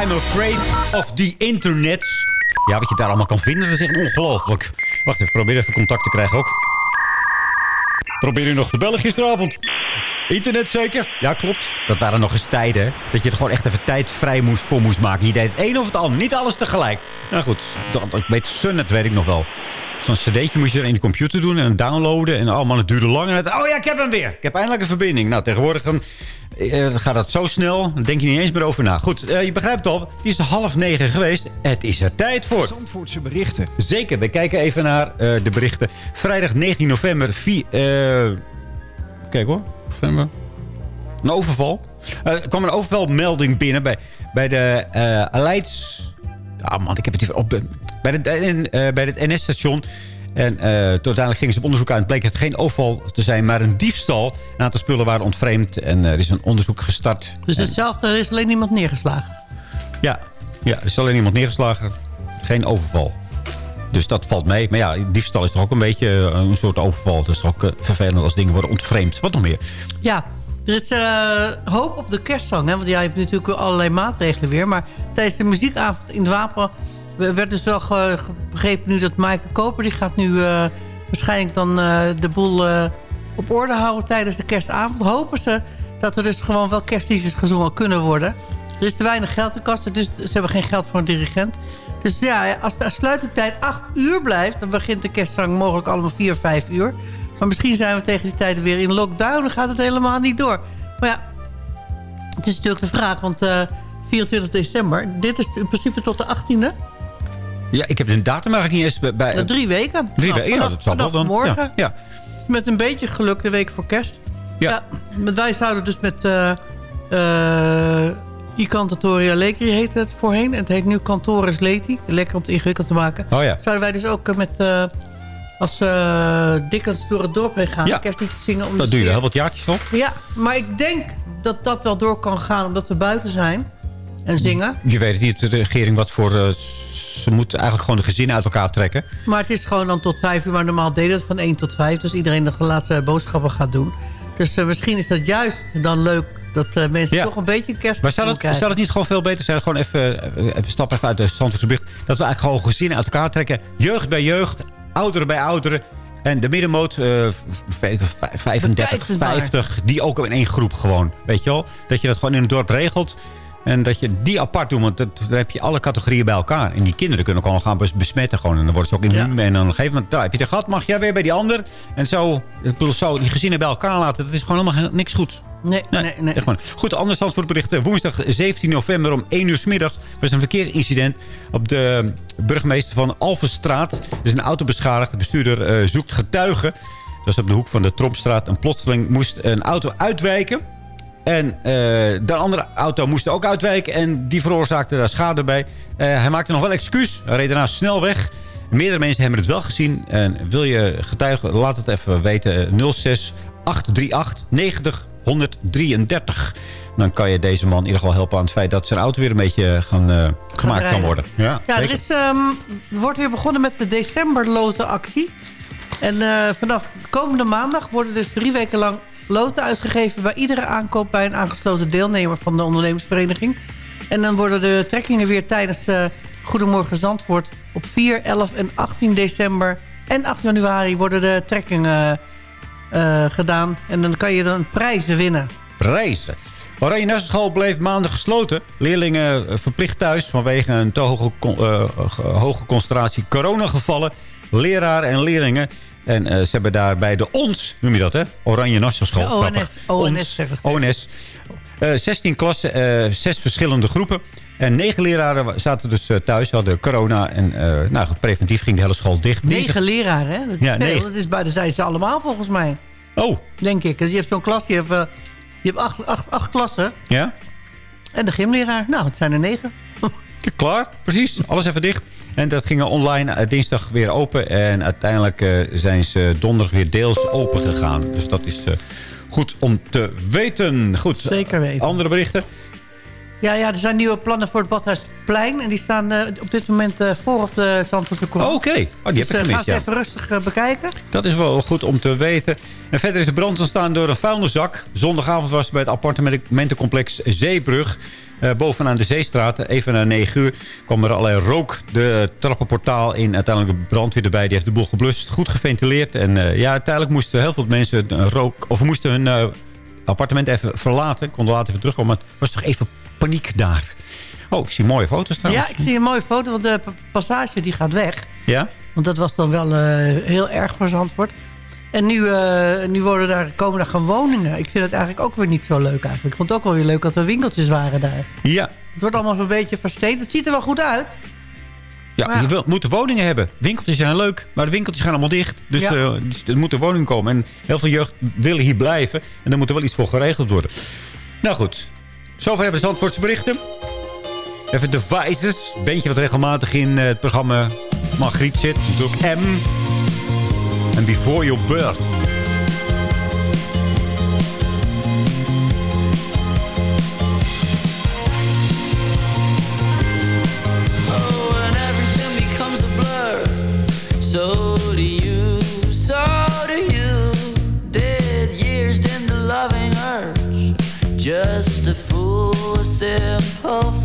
I'm Afraid of the Internet. Ja, wat je daar allemaal kan vinden, is echt ongelooflijk. Wacht even, probeer even contact te krijgen ook. Probeer u nog te bellen gisteravond? Internet zeker? Ja, klopt. Dat waren nog eens tijden, hè? Dat je er gewoon echt even tijd vrij moest, voor moest maken. Je deed het een of het ander, niet alles tegelijk. Nou goed, dat, ik weet Sunnet weet ik nog wel. Zo'n cd'tje moest je er in de computer doen en downloaden. En allemaal, het duurde lang. En het, oh ja, ik heb hem weer. Ik heb eindelijk een verbinding. Nou, tegenwoordig dan, eh, gaat dat zo snel. Dan denk je niet eens meer over na. Goed, eh, je begrijpt al. Het is half negen geweest. Het is er tijd voor. Zandvoortse berichten. Zeker, we kijken even naar eh, de berichten. Vrijdag 19 november. Kijk hoor. November. Een overval. Eh, er kwam een overvalmelding binnen bij, bij de eh Aleids... Ah man, ik heb het even op. Bij, de, eh, bij het NS-station. En eh, uiteindelijk gingen ze op onderzoek aan. Het bleek het geen overval te zijn, maar een diefstal. Een aantal spullen waren ontvreemd. En er is een onderzoek gestart. Dus En- hetzelfde, er is alleen niemand neergeslagen. ja, ja, er is alleen iemand neergeslagen. Geen overval. Dus dat valt mee. Maar ja, diefstal is toch ook een beetje eh, een soort overval. Het is toch ook eh, vervelend als dingen worden ontvreemd. Wat nog meer? Ja, er is eh, hoop op de kerstzang. Hè? Want ja, je hebt natuurlijk allerlei maatregelen weer. Maar tijdens de muziekavond in het Wapen... werd dus wel begrepen nu dat Maaike Koper... die gaat nu waarschijnlijk dan de boel op orde houden... tijdens de kerstavond. Hopen ze dat er dus gewoon wel kerstliedjes gezongen kunnen worden. Er is te weinig geld in kassen, dus ze hebben geen geld voor een dirigent. Dus ja, als de sluitingstijd 8 uur blijft... dan begint de kerstzang mogelijk allemaal 4, 5 uur. Maar misschien zijn we tegen die tijd weer in lockdown... dan gaat het helemaal niet door. Maar ja, het is natuurlijk de vraag, want uh, 24 december... dit is in principe tot de 18e. Ja, ik heb de datum eigenlijk niet eens bij... nou, drie weken. Drie nou, weken, ja, dat zal wel dan. morgen. Ja, ja. Met een beetje geluk de week voor kerst. Ja. ja wij zouden dus met... Uh, uh, I-Cantatoria Lekri heette het voorheen. En het heet nu Cantoris Leti. Lekker om het ingewikkeld te maken. Oh ja. Zouden wij dus ook met... Uh, als uh, Dickens door het dorp heen gaan. Ja. Kerstliedjes zingen. Om dat doe je heel wat jaartjes op. Ja, maar ik denk dat dat wel door kan gaan. Omdat we buiten zijn. En zingen. Je weet het niet, de regering, wat voor... Uh, ze moeten eigenlijk gewoon de gezinnen uit elkaar trekken. Maar het is gewoon dan tot vijf uur. Maar normaal deden het van één tot vijf. Dus iedereen de laatste boodschappen gaat doen. Dus uh, misschien is dat juist dan leuk dat uh, mensen ja. toch een beetje kerst Maar zou het niet gewoon veel beter zijn? Gewoon even, even stappen even uit de Zandvoortse. Dat we eigenlijk gewoon gezinnen uit elkaar trekken. Jeugd bij jeugd. Ouderen bij ouderen. En de middenmoot, uh, 35, 50. Die ook in één groep gewoon. Weet je wel? Dat je dat gewoon in het dorp regelt. En dat je die apart doet, want dat, dan heb je alle categorieën bij elkaar. En die kinderen kunnen ook gewoon gaan besmetten. Gewoon, en dan worden ze ook immuun. Ja. En dan op een gegeven moment, daar heb je het gehad, mag jij weer bij die ander. En zo, ik bedoel, zo die gezinnen bij elkaar laten, dat is gewoon helemaal niks goed. Nee, nee, nee. Goed, anders stand voor het bericht. Woensdag 17 november om 1 uur s middags was een verkeersincident op de burgemeester van Alvenstraat. Er is een auto beschadigd. De bestuurder uh, zoekt getuigen. Dat was op de hoek van de Trompstraat. En plotseling moest een auto uitwijken. En uh, de andere auto moest ook uitwijken. En die veroorzaakte daar schade bij. Uh, hij maakte nog wel excuus. Hij reed daarna snel weg. Meerdere mensen hebben het wel gezien. En wil je getuigen, laat het even weten. 06 838 90 133. Dan kan je deze man in ieder geval helpen aan het feit dat zijn auto weer een beetje gaan, uh, gemaakt kan worden. Ja, ja er, is, um, er wordt weer begonnen met de decemberlotenactie. En uh, vanaf komende maandag worden dus drie weken lang loten uitgegeven... bij iedere aankoop bij een aangesloten deelnemer van de ondernemersvereniging. En dan worden de trekkingen weer tijdens uh, Goedemorgen Zandvoort... op 4, 11 en 18 december en 8 januari worden de trekkingen gedaan. En dan kan je dan prijzen winnen. Prijzen? Oranje Nassenschool bleef maandag gesloten. Leerlingen verplicht thuis vanwege een te hoge, uh, hoge concentratie coronagevallen. Leraren en leerlingen. En uh, ze hebben daar bij de ONS, noem je dat hè? Oranje Nassenschool. ONS. ONS, ONS. 16 klassen, zes verschillende groepen. En negen leraren zaten dus thuis, hadden corona. En nou, preventief ging de hele school dicht. Negen leraren, hè? Dat is, ja, veel. Dat is bij de zijn ze allemaal volgens mij. Oh. Denk ik. Dus je hebt zo'n klas, je hebt, uh, je hebt acht, acht, acht klassen. Ja. En de gymleraar. Nou, het zijn er negen. Klaar, precies. Alles even dicht. En dat ging online dinsdag weer open. En uiteindelijk uh, zijn ze donderdag weer deels open gegaan. Dus dat is goed om te weten. Goed. Zeker weten. Andere berichten? Ja, ja, er zijn nieuwe plannen voor het Badhuisplein. En die staan uh, op dit moment uh, voor op de Zandvoortse Courant. Oh, Oké, okay. oh, die dus, heb ik gemist, ga ze ja. even rustig uh, bekijken. Dat is wel goed om te weten. En verder is de brand ontstaan door een vuilniszak. Zondagavond was het bij het appartementencomplex Zeebrug. bovenaan de Zeestraat, even na 9 uur, kwam er allerlei rook de trappenportaal in. Uiteindelijk de brandweer erbij, die heeft de boel geblust. Goed geventileerd. En ja, uiteindelijk moesten heel veel mensen rook... of moesten hun appartement even verlaten. Konden later even terugkomen, maar het was toch even paniek daar. Oh, ik zie mooie foto's trouwens. Ja, ik zie een mooie foto, want de passage die gaat weg. Ja? Want dat was dan wel uh, heel erg voor Zandvoort. En nu, uh, nu worden daar, komen daar gewoon woningen. Ik vind het eigenlijk ook weer niet zo leuk eigenlijk. Ik vond het ook wel weer leuk dat er winkeltjes waren daar. Ja. Het wordt allemaal zo'n beetje versteed. Het ziet er wel goed uit. Ja, maar ja. je wil, moet woningen hebben. Winkeltjes zijn leuk, maar de winkeltjes gaan allemaal dicht. Dus, ja. uh, dus er moet een woning komen. En heel veel jeugd willen hier blijven. En daar moet er wel iets voor geregeld worden. Nou goed, Zover hebben we Zandvoortse berichten. Even Devices. Beentje wat regelmatig in het programma Margriet zit. Natuurlijk M. En Before Your Birth. Oh.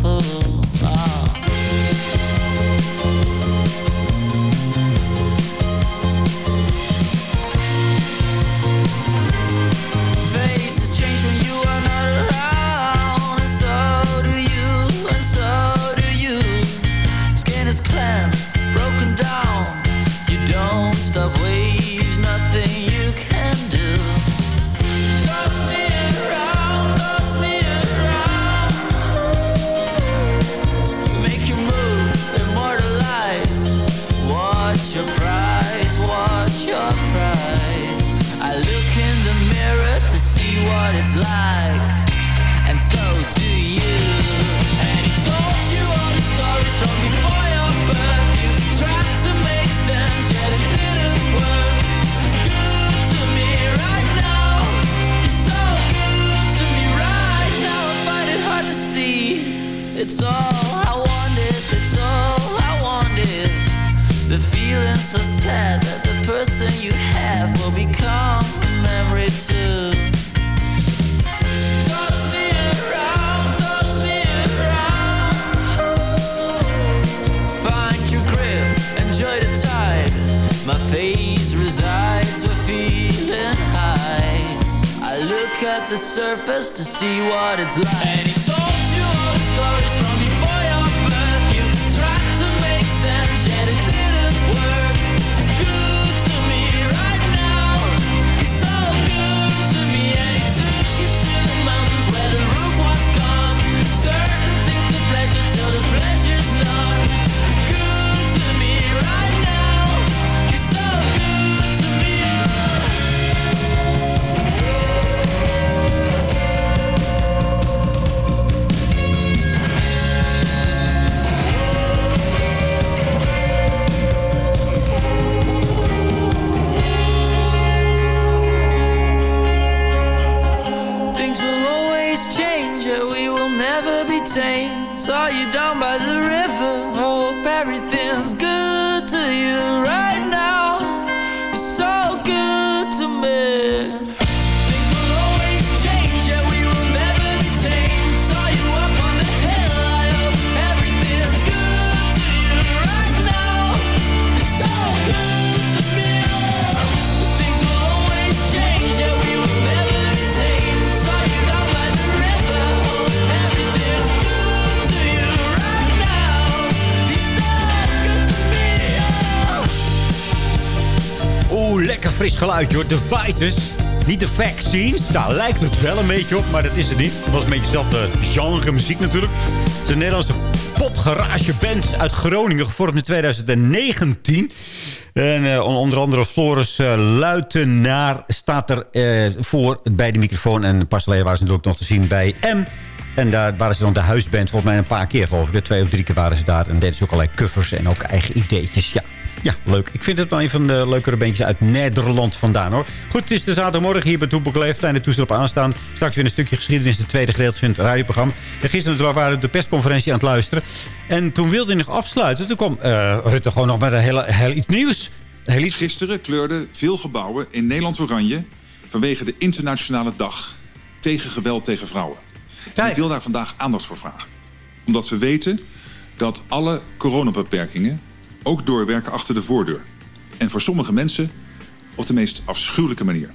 The surface to see what it's like. Saw you down by the river. Hope everything's good fris geluid, hoor. Devices. Niet de vaccines. Daar lijkt het wel een beetje op, maar dat is het niet. Het was een beetje hetzelfde genre muziek natuurlijk. Het is een Nederlandse popgarage band uit Groningen, gevormd in 2019. En eh, onder andere Floris eh, Luitenaar staat er eh, voor bij de microfoon. En pas geleden waren ze natuurlijk nog te zien bij M. En daar waren ze dan de huisband, volgens mij een paar keer geloof ik. Twee of drie keer waren ze daar. En deden ze ook allerlei covers en ook eigen ideetjes. Ja, ja, leuk. Ik vind het wel een van de leukere bandjes uit Nederland vandaan, hoor. Goed, het is de zaterdagmorgen hier bij Toepel Leef. Kleine toestel op aanstaan. Straks weer een stukje geschiedenis. Het tweede gedeelte van het radioprogramma. En gisteren waren we de persconferentie aan het luisteren. En toen wilde hij nog afsluiten. Toen kwam eh, Rutte gewoon nog met een hele, heel iets nieuws. Heel iets... Gisteren kleurden veel gebouwen in Nederland oranje... vanwege de internationale dag tegen geweld tegen vrouwen. En ik wil daar vandaag aandacht voor vragen. Omdat we weten dat alle coronabeperkingen ook doorwerken achter de voordeur. En voor sommige mensen op de meest afschuwelijke manier.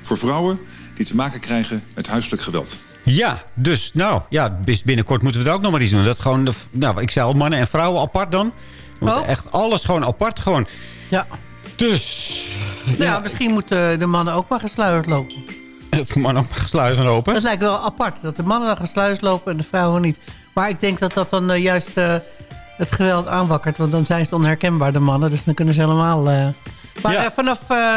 Voor vrouwen die te maken krijgen met huiselijk geweld. Ja, dus nou, ja, binnenkort moeten we er ook nog maar iets doen. Dat gewoon, de, nou, ik zei al, mannen en vrouwen apart dan. Want echt alles gewoon apart gewoon. Ja. Dus, Ja, misschien moeten de mannen ook maar gesluierd lopen. het man ook gesluiten lopen. Dat lijkt wel apart, dat de mannen dan gesluierd lopen en de vrouwen niet. Maar ik denk dat dat dan eh, juist eh, het geweld aanwakkert. Want dan zijn ze onherkenbaar, de mannen. Dus dan kunnen ze helemaal... eh. Maar Ja. eh, vanaf, eh,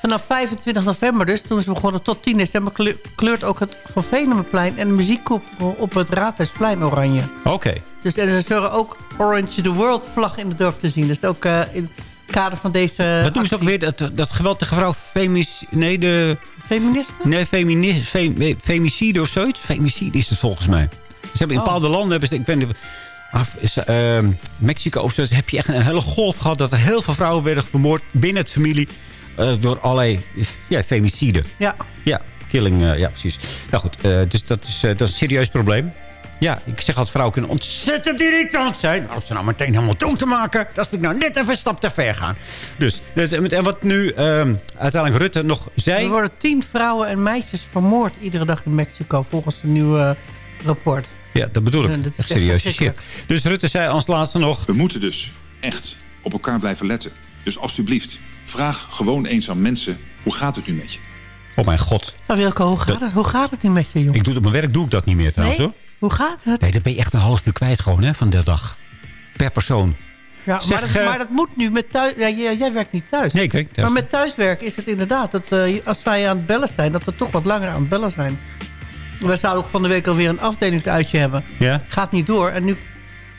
vanaf 25 november dus, toen ze begonnen tot 10 december... kleur- kleurt ook het Van en de muziekkoepel op het Raadhuisplein oranje. Oké. Dus en er zullen ook Orange the World vlag in het dorp te zien. Dus ook in het kader van deze Wat doen ze ook weer? Dat, dat geweld tegen vrouw femis... Nee, de... Feminisme? Nee, feminis, fem- femicide of zoiets. Femicide is het volgens mij. Ze hebben in Oh. bepaalde landen... Hebben ze, ik ben de, Af- ehm, Mexico of zo... heb je echt een hele golf gehad... dat er heel veel vrouwen werden vermoord binnen het familie... eh, door allerlei ja, femicide. Ja. Ja, killing, eh, ja precies. Nou goed, eh, dus dat is, dat is een serieus probleem. Ja, ik zeg altijd, vrouwen kunnen ontzettend irritant zijn. Maar Als ze nou meteen helemaal dood te maken... dat vind ik nou net even een stap te ver gaan. Dus, dus, en wat nu ehm, uiteindelijk Rutte nog zei... Er worden tien vrouwen en meisjes vermoord iedere dag in Mexico... volgens een nieuw eh, rapport. Ja, dat bedoel ik. Ja, dat is echt echt serieuze shit. Dus Rutte zei als laatste nog... We moeten dus echt op elkaar blijven letten. Dus alsjeblieft, vraag gewoon eens aan mensen... hoe gaat het nu met je? Oh mijn god. Maar Wilco, hoe gaat, Dat- het, hoe gaat het nu met je, jongen? Ik doe het op mijn werk doe ik dat niet meer trouwens nee? hoor. Hoe gaat het? Nee, dan ben je echt een half uur kwijt gewoon hè, van de dag. Per persoon. Ja, Zeg, maar, dat, eh, maar dat moet nu met thuis... Ja, jij, jij werkt niet thuis. Nee, ik werk thuis. Maar met thuiswerken is het inderdaad... dat eh, als wij aan het bellen zijn... dat we toch wat langer aan het bellen zijn. We zouden ook van de week alweer een afdelingsuitje hebben. Ja? Gaat niet door. En nu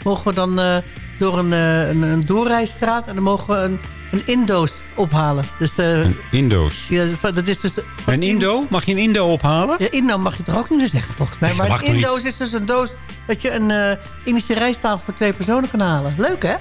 mogen we dan eh, door een, eh, een, een doorrijstraat... en dan mogen we een een Indo's ophalen. Dus, eh, Indo's. ja, dat- dat is dus... Een Indo? Mag je een Indo ophalen? Ja, Indo mag je toch ook niet meer zeggen, volgens mij. Nee, Maar een Indo's is dus een doos dat je een Indische rijsttafel voor twee personen kan halen. Leuk, hè?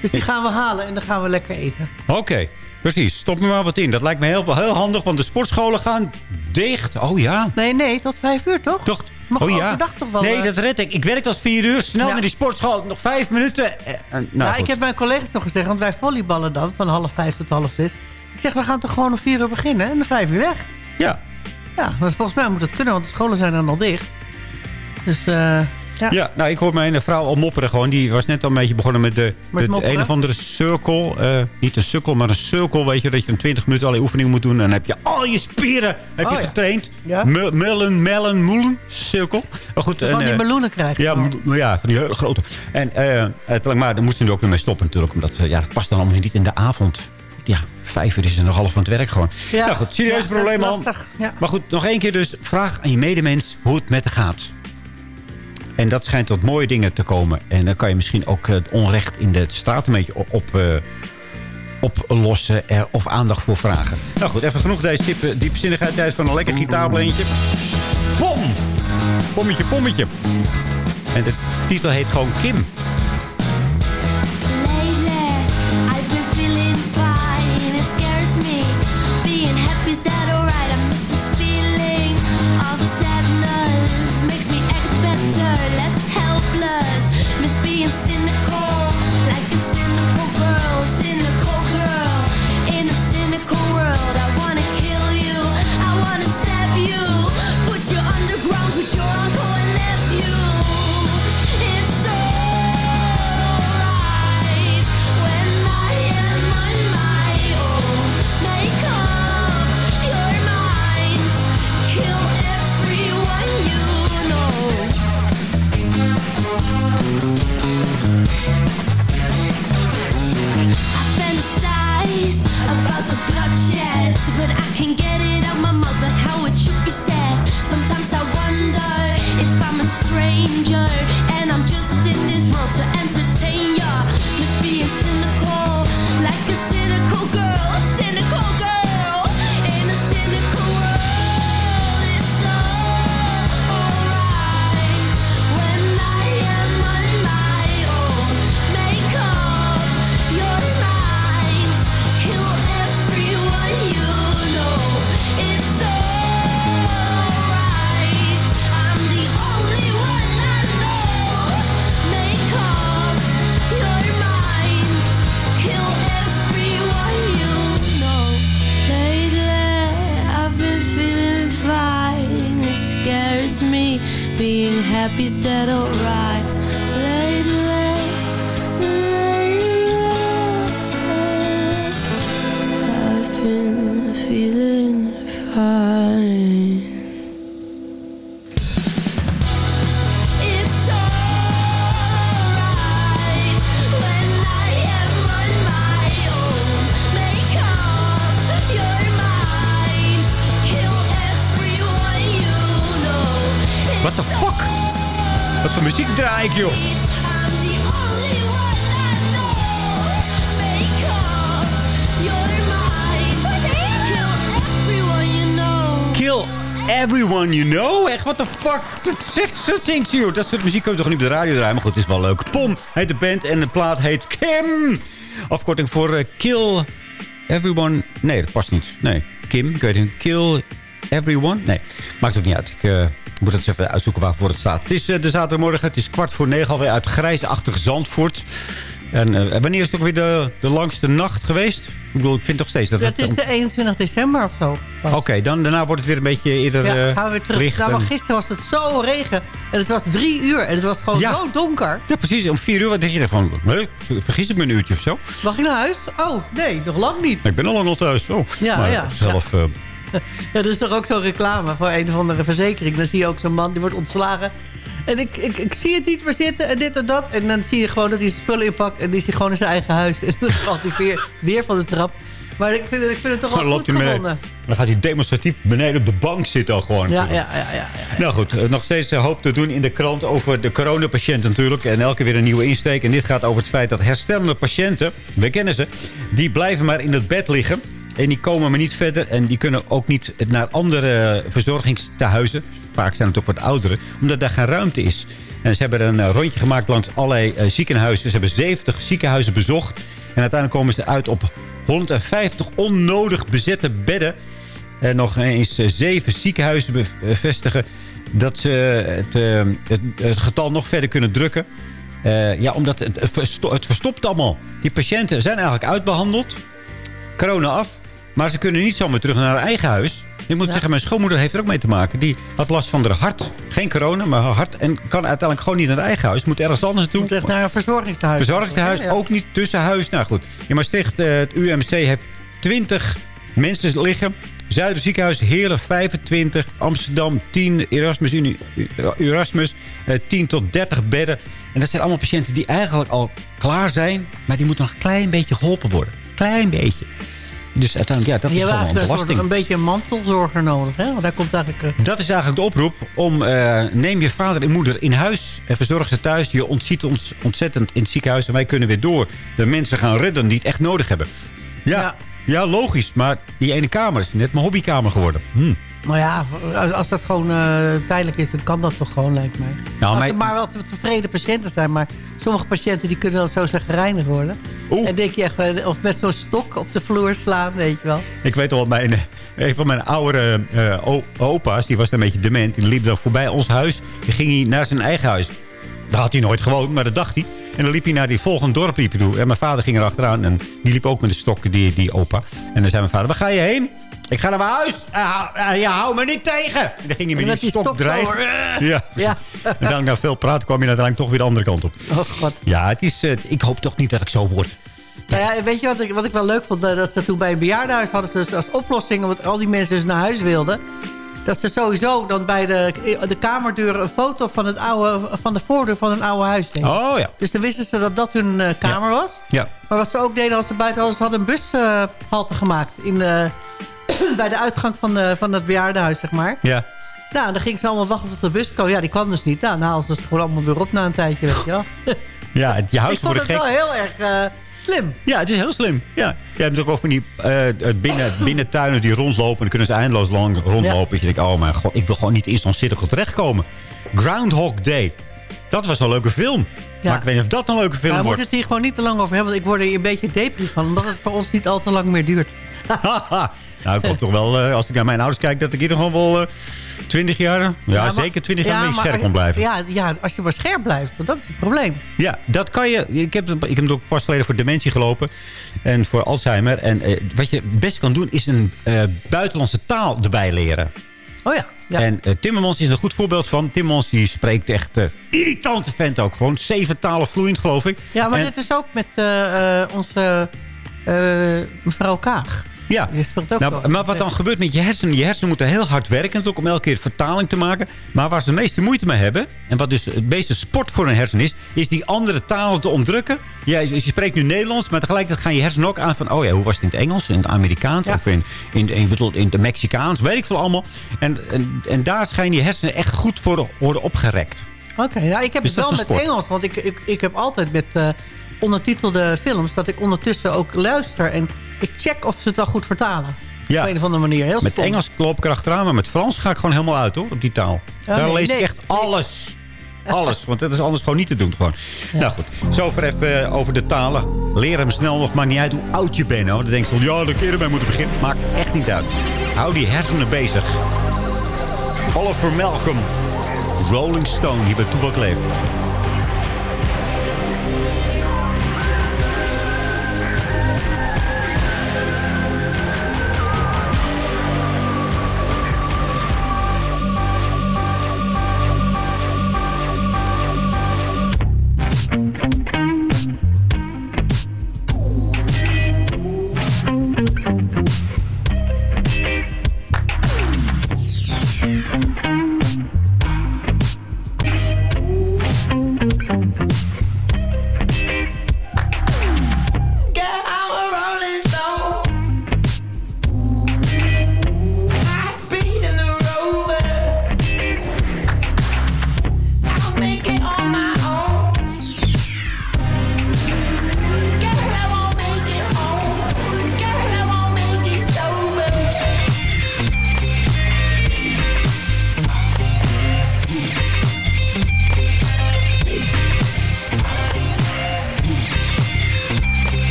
Dus die gaan we halen en dan gaan we lekker eten. Oké, precies. Stop me maar wat in. Dat lijkt me heel, heel handig, want de sportscholen gaan dicht. Oh ja. Nee, nee, tot vijf uur, toch? Toch? Mag oh ja. toch wel... Nee, dat red ik. Ik werk tot vier uur. Snel Ja. naar die sportschool. Nog vijf minuten. Eh, eh, nou, nou, ik heb mijn collega's nog gezegd, want wij volleyballen dan van half vijf tot half zes. Ik zeg, we gaan toch gewoon om vier uur beginnen en om vijf uur weg. Ja. Ja, want volgens mij moet dat kunnen, want de scholen zijn dan al dicht. Dus, eh ja. Ja, nou, ik hoor mijn vrouw al mopperen gewoon. Die was net al een beetje begonnen met de, Met de, een of andere cirkel. eh, niet een sukkel, maar een cirkel. Weet je, dat je in 20 minuten al die oefeningen moet doen. En dan heb je al je spieren heb Oh, je ja. getraind. Ja. Me- Mellen, mellen, moelen, cirkel. Maar goed, Van en, die eh, meloenen krijgen. Ja, ja, van die hele grote. En uiteindelijk, maar daar moesten we er ook weer mee stoppen natuurlijk. Omdat ja, dat past dan allemaal niet in de avond. Ja, vijf uur is er nog half van het werk gewoon. Ja. Nou goed, serieus Ja, probleem man. lastig, ja. Maar goed, nog één keer dus. Vraag aan je medemens hoe het met haar gaat. En dat schijnt tot mooie dingen te komen. En dan kan je misschien ook eh, het onrecht in de straat een beetje op, eh, oplossen. eh, of aandacht voor vragen. Nou goed, even genoeg deze type diepzinnigheid. Tijd van een lekker gitaarblendje. Pom! Pommetje, pommetje. En de titel heet gewoon Kim. judge happy's that alright. Lately, lately, I've been feeling fine. Muziek draai ik, joh? Kill everyone you know. You? Echt, what the fuck? Dat ze, joh. Dat soort muziek kun je toch niet op de radio draaien? Maar goed, het is wel leuk. Pom heet de band en de plaat heet Kim. Afkorting voor eh, Kill Everyone... Nee, dat past niet. Nee, Kim. Kill Everyone? Nee, maakt ook niet uit. Ik eh, moet het eens even uitzoeken waarvoor het staat. Het is eh, de zaterdagmorgen, het is kwart voor negen alweer uit grijsachtig Zandvoort. En eh, wanneer is het ook weer de, de langste nacht geweest? Ik bedoel, ik vind toch steeds dat Dat het... is de 21 december of zo. Oké, dan daarna wordt het weer een beetje eerder Ja, eh, gaan we weer terug. licht Nou, maar en- gisteren was het zo regen. En het was drie uur. En het was gewoon Ja. zo donker. Ja, precies. Om vier uur wat denk je van... Nee, vergis het me een uurtje of zo. Mag je naar huis? Oh, nee, nog lang niet. Ik ben al lang al thuis. Oh. Ja, maar ja. zelf... Ja, er is toch ook zo'n reclame voor een of andere verzekering. Dan zie je ook zo'n man, die wordt ontslagen. En ik, ik, ik zie het niet meer zitten en dit en dat. En dan zie je gewoon dat hij zijn spullen inpakt. En die is hij gewoon in zijn eigen huis. En dan valt hij weer, weer van de trap. Maar ik vind, het- ik vind het toch wel goed gevonden. Dan gaat hij demonstratief beneden op de bank zitten al gewoon. Ja, ja, ja, ja, ja. Nou goed, eh, nog steeds eh, hoop te doen in de krant over de coronapatiënt natuurlijk. En elke keer weer een nieuwe insteek. En dit gaat over het feit dat herstellende patiënten, we kennen ze... die blijven maar in het bed liggen. En die komen maar niet verder. En die kunnen ook niet naar andere verzorgingstehuizen. Vaak zijn het ook wat ouderen. Omdat daar geen ruimte is. En ze hebben een eh, rondje gemaakt langs allerlei eh, ziekenhuizen. Ze hebben 70 ziekenhuizen bezocht. En uiteindelijk komen ze uit op 150 onnodig bezette bedden. En nog eens eh, zeven ziekenhuizen bevestigen dat ze het, het, het getal nog verder kunnen drukken. Ja, omdat het, het verstopt allemaal. Die patiënten zijn eigenlijk uitbehandeld. Corona af. Maar ze kunnen niet zomaar terug naar hun eigen huis. Ik moet zeggen, mijn schoonmoeder heeft er ook mee te maken. Die had last van haar hart. Geen corona, maar haar hart. En kan uiteindelijk gewoon niet naar haar eigen huis. Moet ergens anders naartoe. Moet echt naar een verzorgingstehuis. Verzorgingstehuis, Ja, ja. ook niet tussen huis. Nou goed, in Maastricht, eh, het UMC heeft 20 mensen liggen. Zuiderziekenhuis, Heerlen 25. Amsterdam 10. Erasmus, Uni- Erasmus eh, 10 tot 30 bedden. En dat zijn allemaal patiënten die eigenlijk al klaar zijn. Maar die moeten nog een klein beetje geholpen worden. Klein beetje. Dus uiteindelijk, ja, dat Je is gewoon een belasting. een beetje een mantelzorger nodig. Hè? Want daar komt eigenlijk... eh, Dat is eigenlijk de oproep om... eh, neem je vader en moeder in huis en verzorg ze thuis. Je ontziet ons ontzettend in het ziekenhuis. En wij kunnen weer door de mensen gaan redden die het echt nodig hebben. Ja, ja. logisch. Maar die ene kamer is net mijn hobbykamer geworden. Hm. Nou ja, als, als dat gewoon eh, tijdelijk is, dan kan dat toch gewoon, lijkt mij. Nou, als het maar wel te- tevreden patiënten zijn. Maar sommige patiënten die kunnen dan zo zeggen gereinigd worden. En denk je echt, eh, of met zo'n stok op de vloer slaan, weet je wel. Ik weet al mijn, eh, een van mijn oudere opa's, die was een beetje dement. Die liep dan voorbij ons huis. Die ging hij naar zijn eigen huis. Daar had hij nooit gewoond, maar dat dacht hij. En dan liep hij naar die volgende dorp liep toe. En mijn vader ging er achteraan. En die liep ook met de stok, die, die opa. En dan zei mijn vader, waar ga je heen? Ik ga naar mijn huis. Eh, eh, ja, hou me niet tegen. En dan ging hij met, die stok dreigen. Ja, Ja. En dan na veel praten kwam je uiteindelijk toch weer de andere kant op. Oh god. Ja, het is, eh, ik hoop toch niet dat ik zo word. Nou ja, weet je wat ik, wat ik wel leuk vond? Dat ze toen bij een bejaardenhuis hadden ze dus als oplossing... omdat al die mensen dus naar huis wilden... dat ze sowieso dan bij de, de kamerdeur... een foto van, het oude, van de voordeur van hun oude huis deden. Oh ja. Dus dan wisten ze dat dat hun kamer was. Ja. Maar wat ze ook deden als ze buiten hadden... ze hadden een bushalte gemaakt... In, eh, bij de uitgang van, de, van het bejaardenhuis, zeg maar. Ja. Nou, dan gingen ze allemaal wachten tot de bus kwam. Ja, die kwam dus niet. Nou, dan haalden ze het gewoon allemaal weer op na een tijdje, weet je wel. Ja, je huis Ik vond het gek. wel heel erg eh, slim. Ja, het is heel slim. Ja. Je hebt ook over die eh, het binnen, binnentuinen die rondlopen. En dan kunnen ze eindeloos lang rondlopen. Dat je denkt, oh mijn god, ik wil gewoon niet in zo'n cirkel terechtkomen. Groundhog Day. Dat was een leuke film. Maar ik weet niet of dat een leuke film Nou, we wordt. moeten het hier gewoon niet te lang over hebben. Want ik word er een beetje depri van. Omdat het voor ons niet al te lang meer duurt. nou, ik hoop toch wel, eh, als ik naar mijn ouders kijk... dat ik hier nog wel wel 20 jaar... Ja, maar- zeker 20 jaar ja, mee maar- scherp kon blijven. Ja, ja, als je maar scherp blijft. Want dat is het probleem. Ja, dat kan je. Ik heb, ik heb ook pas geleden voor dementie gelopen. En voor Alzheimer. En eh, wat je best kan doen, is een eh, buitenlandse taal erbij leren. Oh ja. ja. En eh, Timmermans is een goed voorbeeld van. Timmermans die spreekt echt eh, irritante vent ook. Gewoon zeven talen vloeiend, geloof ik. Ja, maar En- dit is ook met eh, eh, onze eh, mevrouw Kaag. Ja, ook nou, maar wat dan gebeurt met je hersenen? Je hersenen moeten heel hard werken natuurlijk om elke keer vertaling te maken. Maar waar ze de meeste moeite mee hebben... en wat dus het meeste sport voor een hersen is... is die andere talen te onderdrukken. Ja, je je spreekt nu Nederlands, maar tegelijkertijd gaan je hersenen ook aan van... oh ja, hoe was het in het Engels, in het Amerikaans... of in, in, in, bedoel, in het Mexicaans, weet ik veel allemaal. En, en, en daar schijnen je hersenen echt goed voor worden opgerekt. Oké, nou, ik heb Dus het wel met. Engels. Want ik, ik, ik heb altijd met eh, ondertitelde films... dat ik ondertussen ook luister. En ik check of ze het wel goed vertalen. Ja. Op een of andere manier. Heel Met. Engels loop ik erachteraan, maar met Frans ga ik gewoon helemaal uit hoor, op die taal. Daar nee, lees ik nee. echt alles. Alles, want dat is anders gewoon niet te doen. Gewoon. Nou goed, zover even eh, over de talen. Leer hem snel nog, maakt niet uit hoe oud je bent. Hoor. Dan denk je van, ja, de keren bij moeten beginnen. Maakt echt niet uit. Hou die hersenen bezig. Oliver Malcolm, Rolling Stone, hier bij Toebak leeft.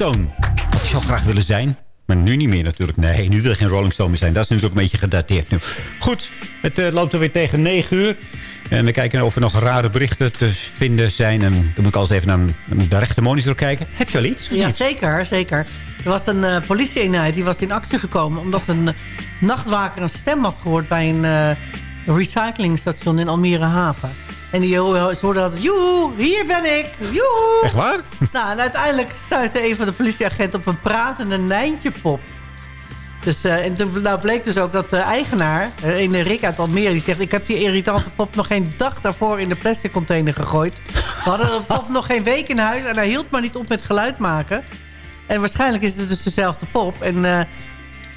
Stone. Wat zou graag willen zijn. Maar nu niet meer natuurlijk. Nee, nu wil je geen Rolling Stone meer zijn. Dat is natuurlijk een beetje gedateerd nu. Goed, het uh, loopt alweer tegen 9 uur. En we kijken of er nog rare berichten te vinden zijn. En dan moet ik altijd even naar de rechte monitor kijken. Heb je al iets? Ja, zeker, zeker. Er was een uh, politie-eenheid die was in actie gekomen... omdat een uh, nachtwaker een stem had gehoord bij een uh, recyclingstation in Almere Haven. En die hoorde dat, joehoe, hier ben ik, joehoe. Echt waar? Nou, en uiteindelijk stuitte een van de politieagenten op een pratende Nijntje-pop. Dus, uh, en toen nou bleek dus ook dat de eigenaar, een Rick uit Almere... die zegt, ik heb die irritante pop nog geen dag daarvoor in de plastic container gegooid. We hadden de pop nog geen week in huis en hij hield maar niet op met geluid maken. En waarschijnlijk is het dus dezelfde pop. En uh,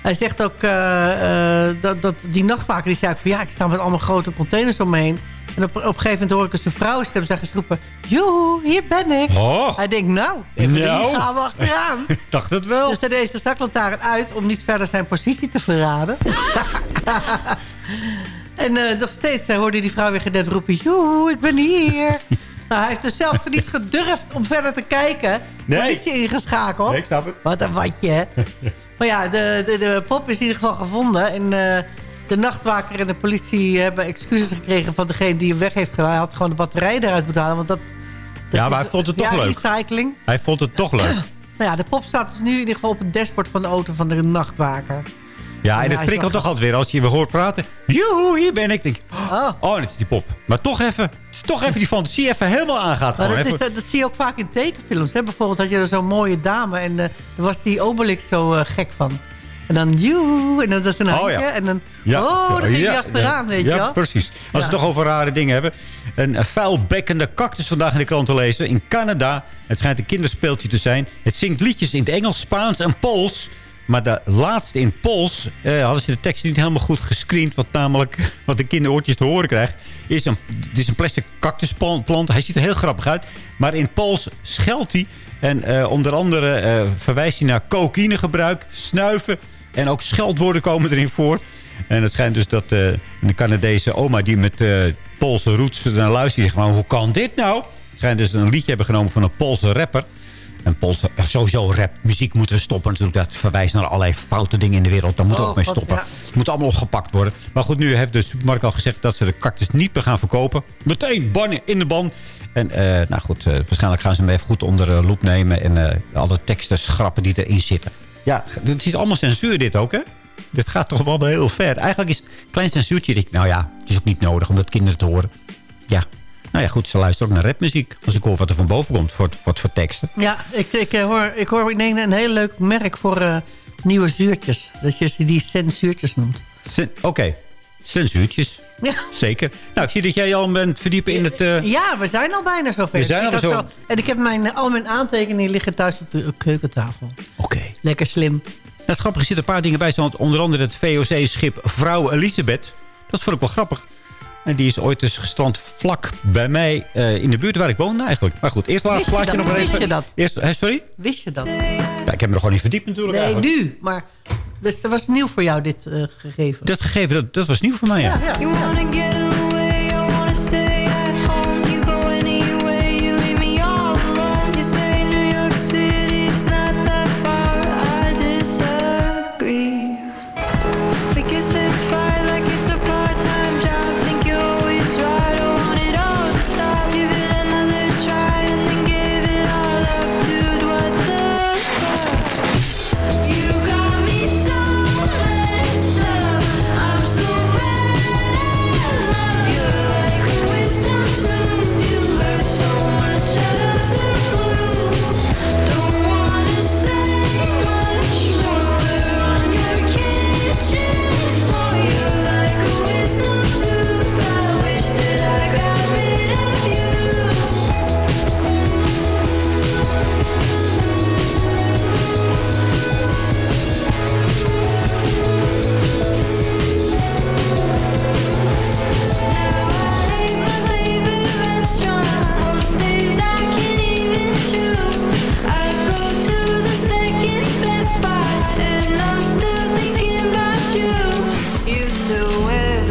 hij zegt ook uh, dat, dat die nachtwaker, die zei ook van... ja, ik sta met allemaal grote containers omheen. En op, op een gegeven moment hoor ik dus een vrouwenstem zeggen roepen... Joe, hier ben ik. Oh. Hij denkt, nou, even nou. gaan we achteraan. ik dacht het wel. Dus hij deed zijn zaklantaarn uit om niet verder zijn positie te verraden. en uh, nog steeds uh, hoorde die vrouw weer gedempt roepen... Joe, ik ben hier. nou, hij heeft dus zelf niet gedurfd om verder te kijken. Nee. Politie ingeschakeld. Nee, ik snap het. Wat een watje, hè? maar ja, de, de, de pop is in ieder geval gevonden. En... Uh, de nachtwaker en de politie hebben excuses gekregen van degene die hem weg heeft gedaan. Hij had gewoon de batterij eruit moeten halen. Want dat, dat ja, maar hij vond het toch ja, leuk. recycling. Hij vond het toch leuk. nou ja, de pop staat dus nu in ieder geval op het dashboard van de auto van de nachtwaker. Ja, en het prikkelt toch altijd weer als je weer hoort praten. Joehoe, hier ben ik. Denk, oh, oh is die pop. Maar toch even, toch even die fantasie even helemaal aangaat. Maar dat, is, dat zie je ook vaak in tekenfilms. Hè? Bijvoorbeeld had je er zo'n mooie dame en uh, daar was die Obelix zo uh, gek van. En dan joe, en dan dat is een handje. Oh, ja. En dan, ja. oh, dan ging je ja, achteraan, weet je Ja, wel. precies. Als we het toch over rare dingen hebben. Een vuilbekkende cactus vandaag in de krant te lezen. In Canada. Het schijnt een kinderspeeltje te zijn. Het zingt liedjes in het Engels, Spaans en Pools. Maar de laatste in Pools eh, hadden ze de tekst niet helemaal goed gescreend. Wat namelijk, wat de kinderoortjes te horen krijgt, is een, het is een plastic cactusplant. Hij ziet er heel grappig uit. Maar in Pools scheldt hij. En uh, onder andere uh, verwijst hij naar cocaïnegebruik, snuiven. En ook scheldwoorden komen erin voor. En het schijnt dus dat uh, een Canadese oma die met Poolse roots naar luistert. zegt, maar hoe kan dit nou? Het schijnt dus een liedje hebben genomen van een Poolse rapper. En Poolse, sowieso rap, muziek moeten we stoppen natuurlijk. Dat verwijst naar allerlei foute dingen in de wereld. Daar moeten we Oh, ook mee stoppen. ja. Moet allemaal opgepakt worden. Maar goed, nu heeft de supermarkt al gezegd dat ze de cactus niet meer gaan verkopen. Meteen bannen in de ban. En eh, nou goed, eh, waarschijnlijk gaan ze hem even goed onder de loep nemen. En eh, alle teksten schrappen die erin zitten. Ja, het is allemaal censuur dit ook, hè? Dit gaat toch wel heel ver. Eigenlijk is het een klein censuurtje. Ik, nou ja, het is ook niet nodig om dat kinderen te horen. Ja. Nou ja, goed, ze luisteren ook naar rapmuziek. Als ik hoor wat er van boven komt, voor, wat voor teksten. Ja, ik, ik, eh, hoor, ik hoor ineens een heel leuk merk voor eh, nieuwe zuurtjes. Dat je ze die sensuurtjes noemt. Oké, censuurtjes. Ja. Zeker. Nou, ik zie dat jij al bent verdiepen in het... eh, Ja, we zijn al bijna zover. We zijn al zo- En ik heb mijn, al mijn aantekeningen liggen thuis op de keukentafel. Oké. Lekker slim. Nou, het grappige er zitten een paar dingen bij. Onder andere het VOC-schip Vrouw Elisabeth. Dat vond ik wel grappig. En die is ooit dus gestrand vlak bij mij eh, in de buurt waar ik woonde eigenlijk. Maar goed, eerst je plaatje nog maar Wist even. je dat? Eerst, hè, sorry? Wist je dat? Ja, ik heb me er gewoon niet verdiept natuurlijk Nee, eigenlijk. nu. Maar dus dat was nieuw voor jou, dit eh, gegeven. Dat gegeven, dat, dat was nieuw voor mij, ja. Ja, ja.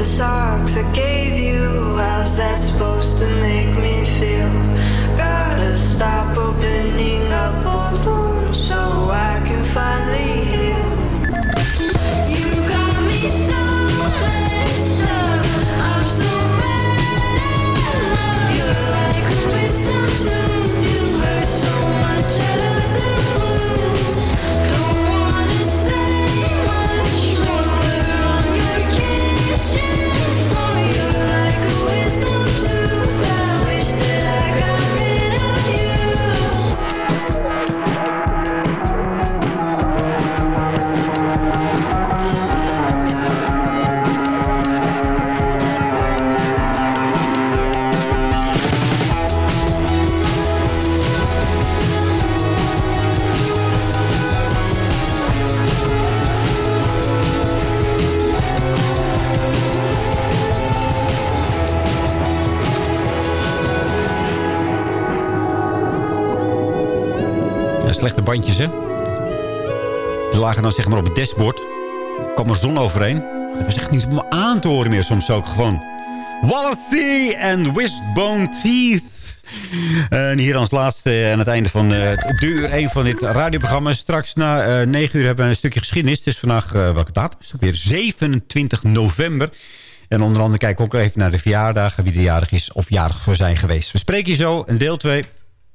the socks again. Eh, bandjes, hè. Die lagen dan zeg maar op het dashboard. Er kwam er zon overheen. Dat was echt niet om aan te horen meer soms ook gewoon. Wallacey en Wishbone Teeth. En hier als laatste aan het einde van uh, de uur 1 van dit radioprogramma. Straks na uh, 9 uur hebben we een stukje geschiedenis. Het is vandaag, welke datum is het weer? 27 november. En onder andere kijken we ook even naar de verjaardagen. Wie de jarig is of jarig zou zijn geweest. We spreken je zo in deel 2.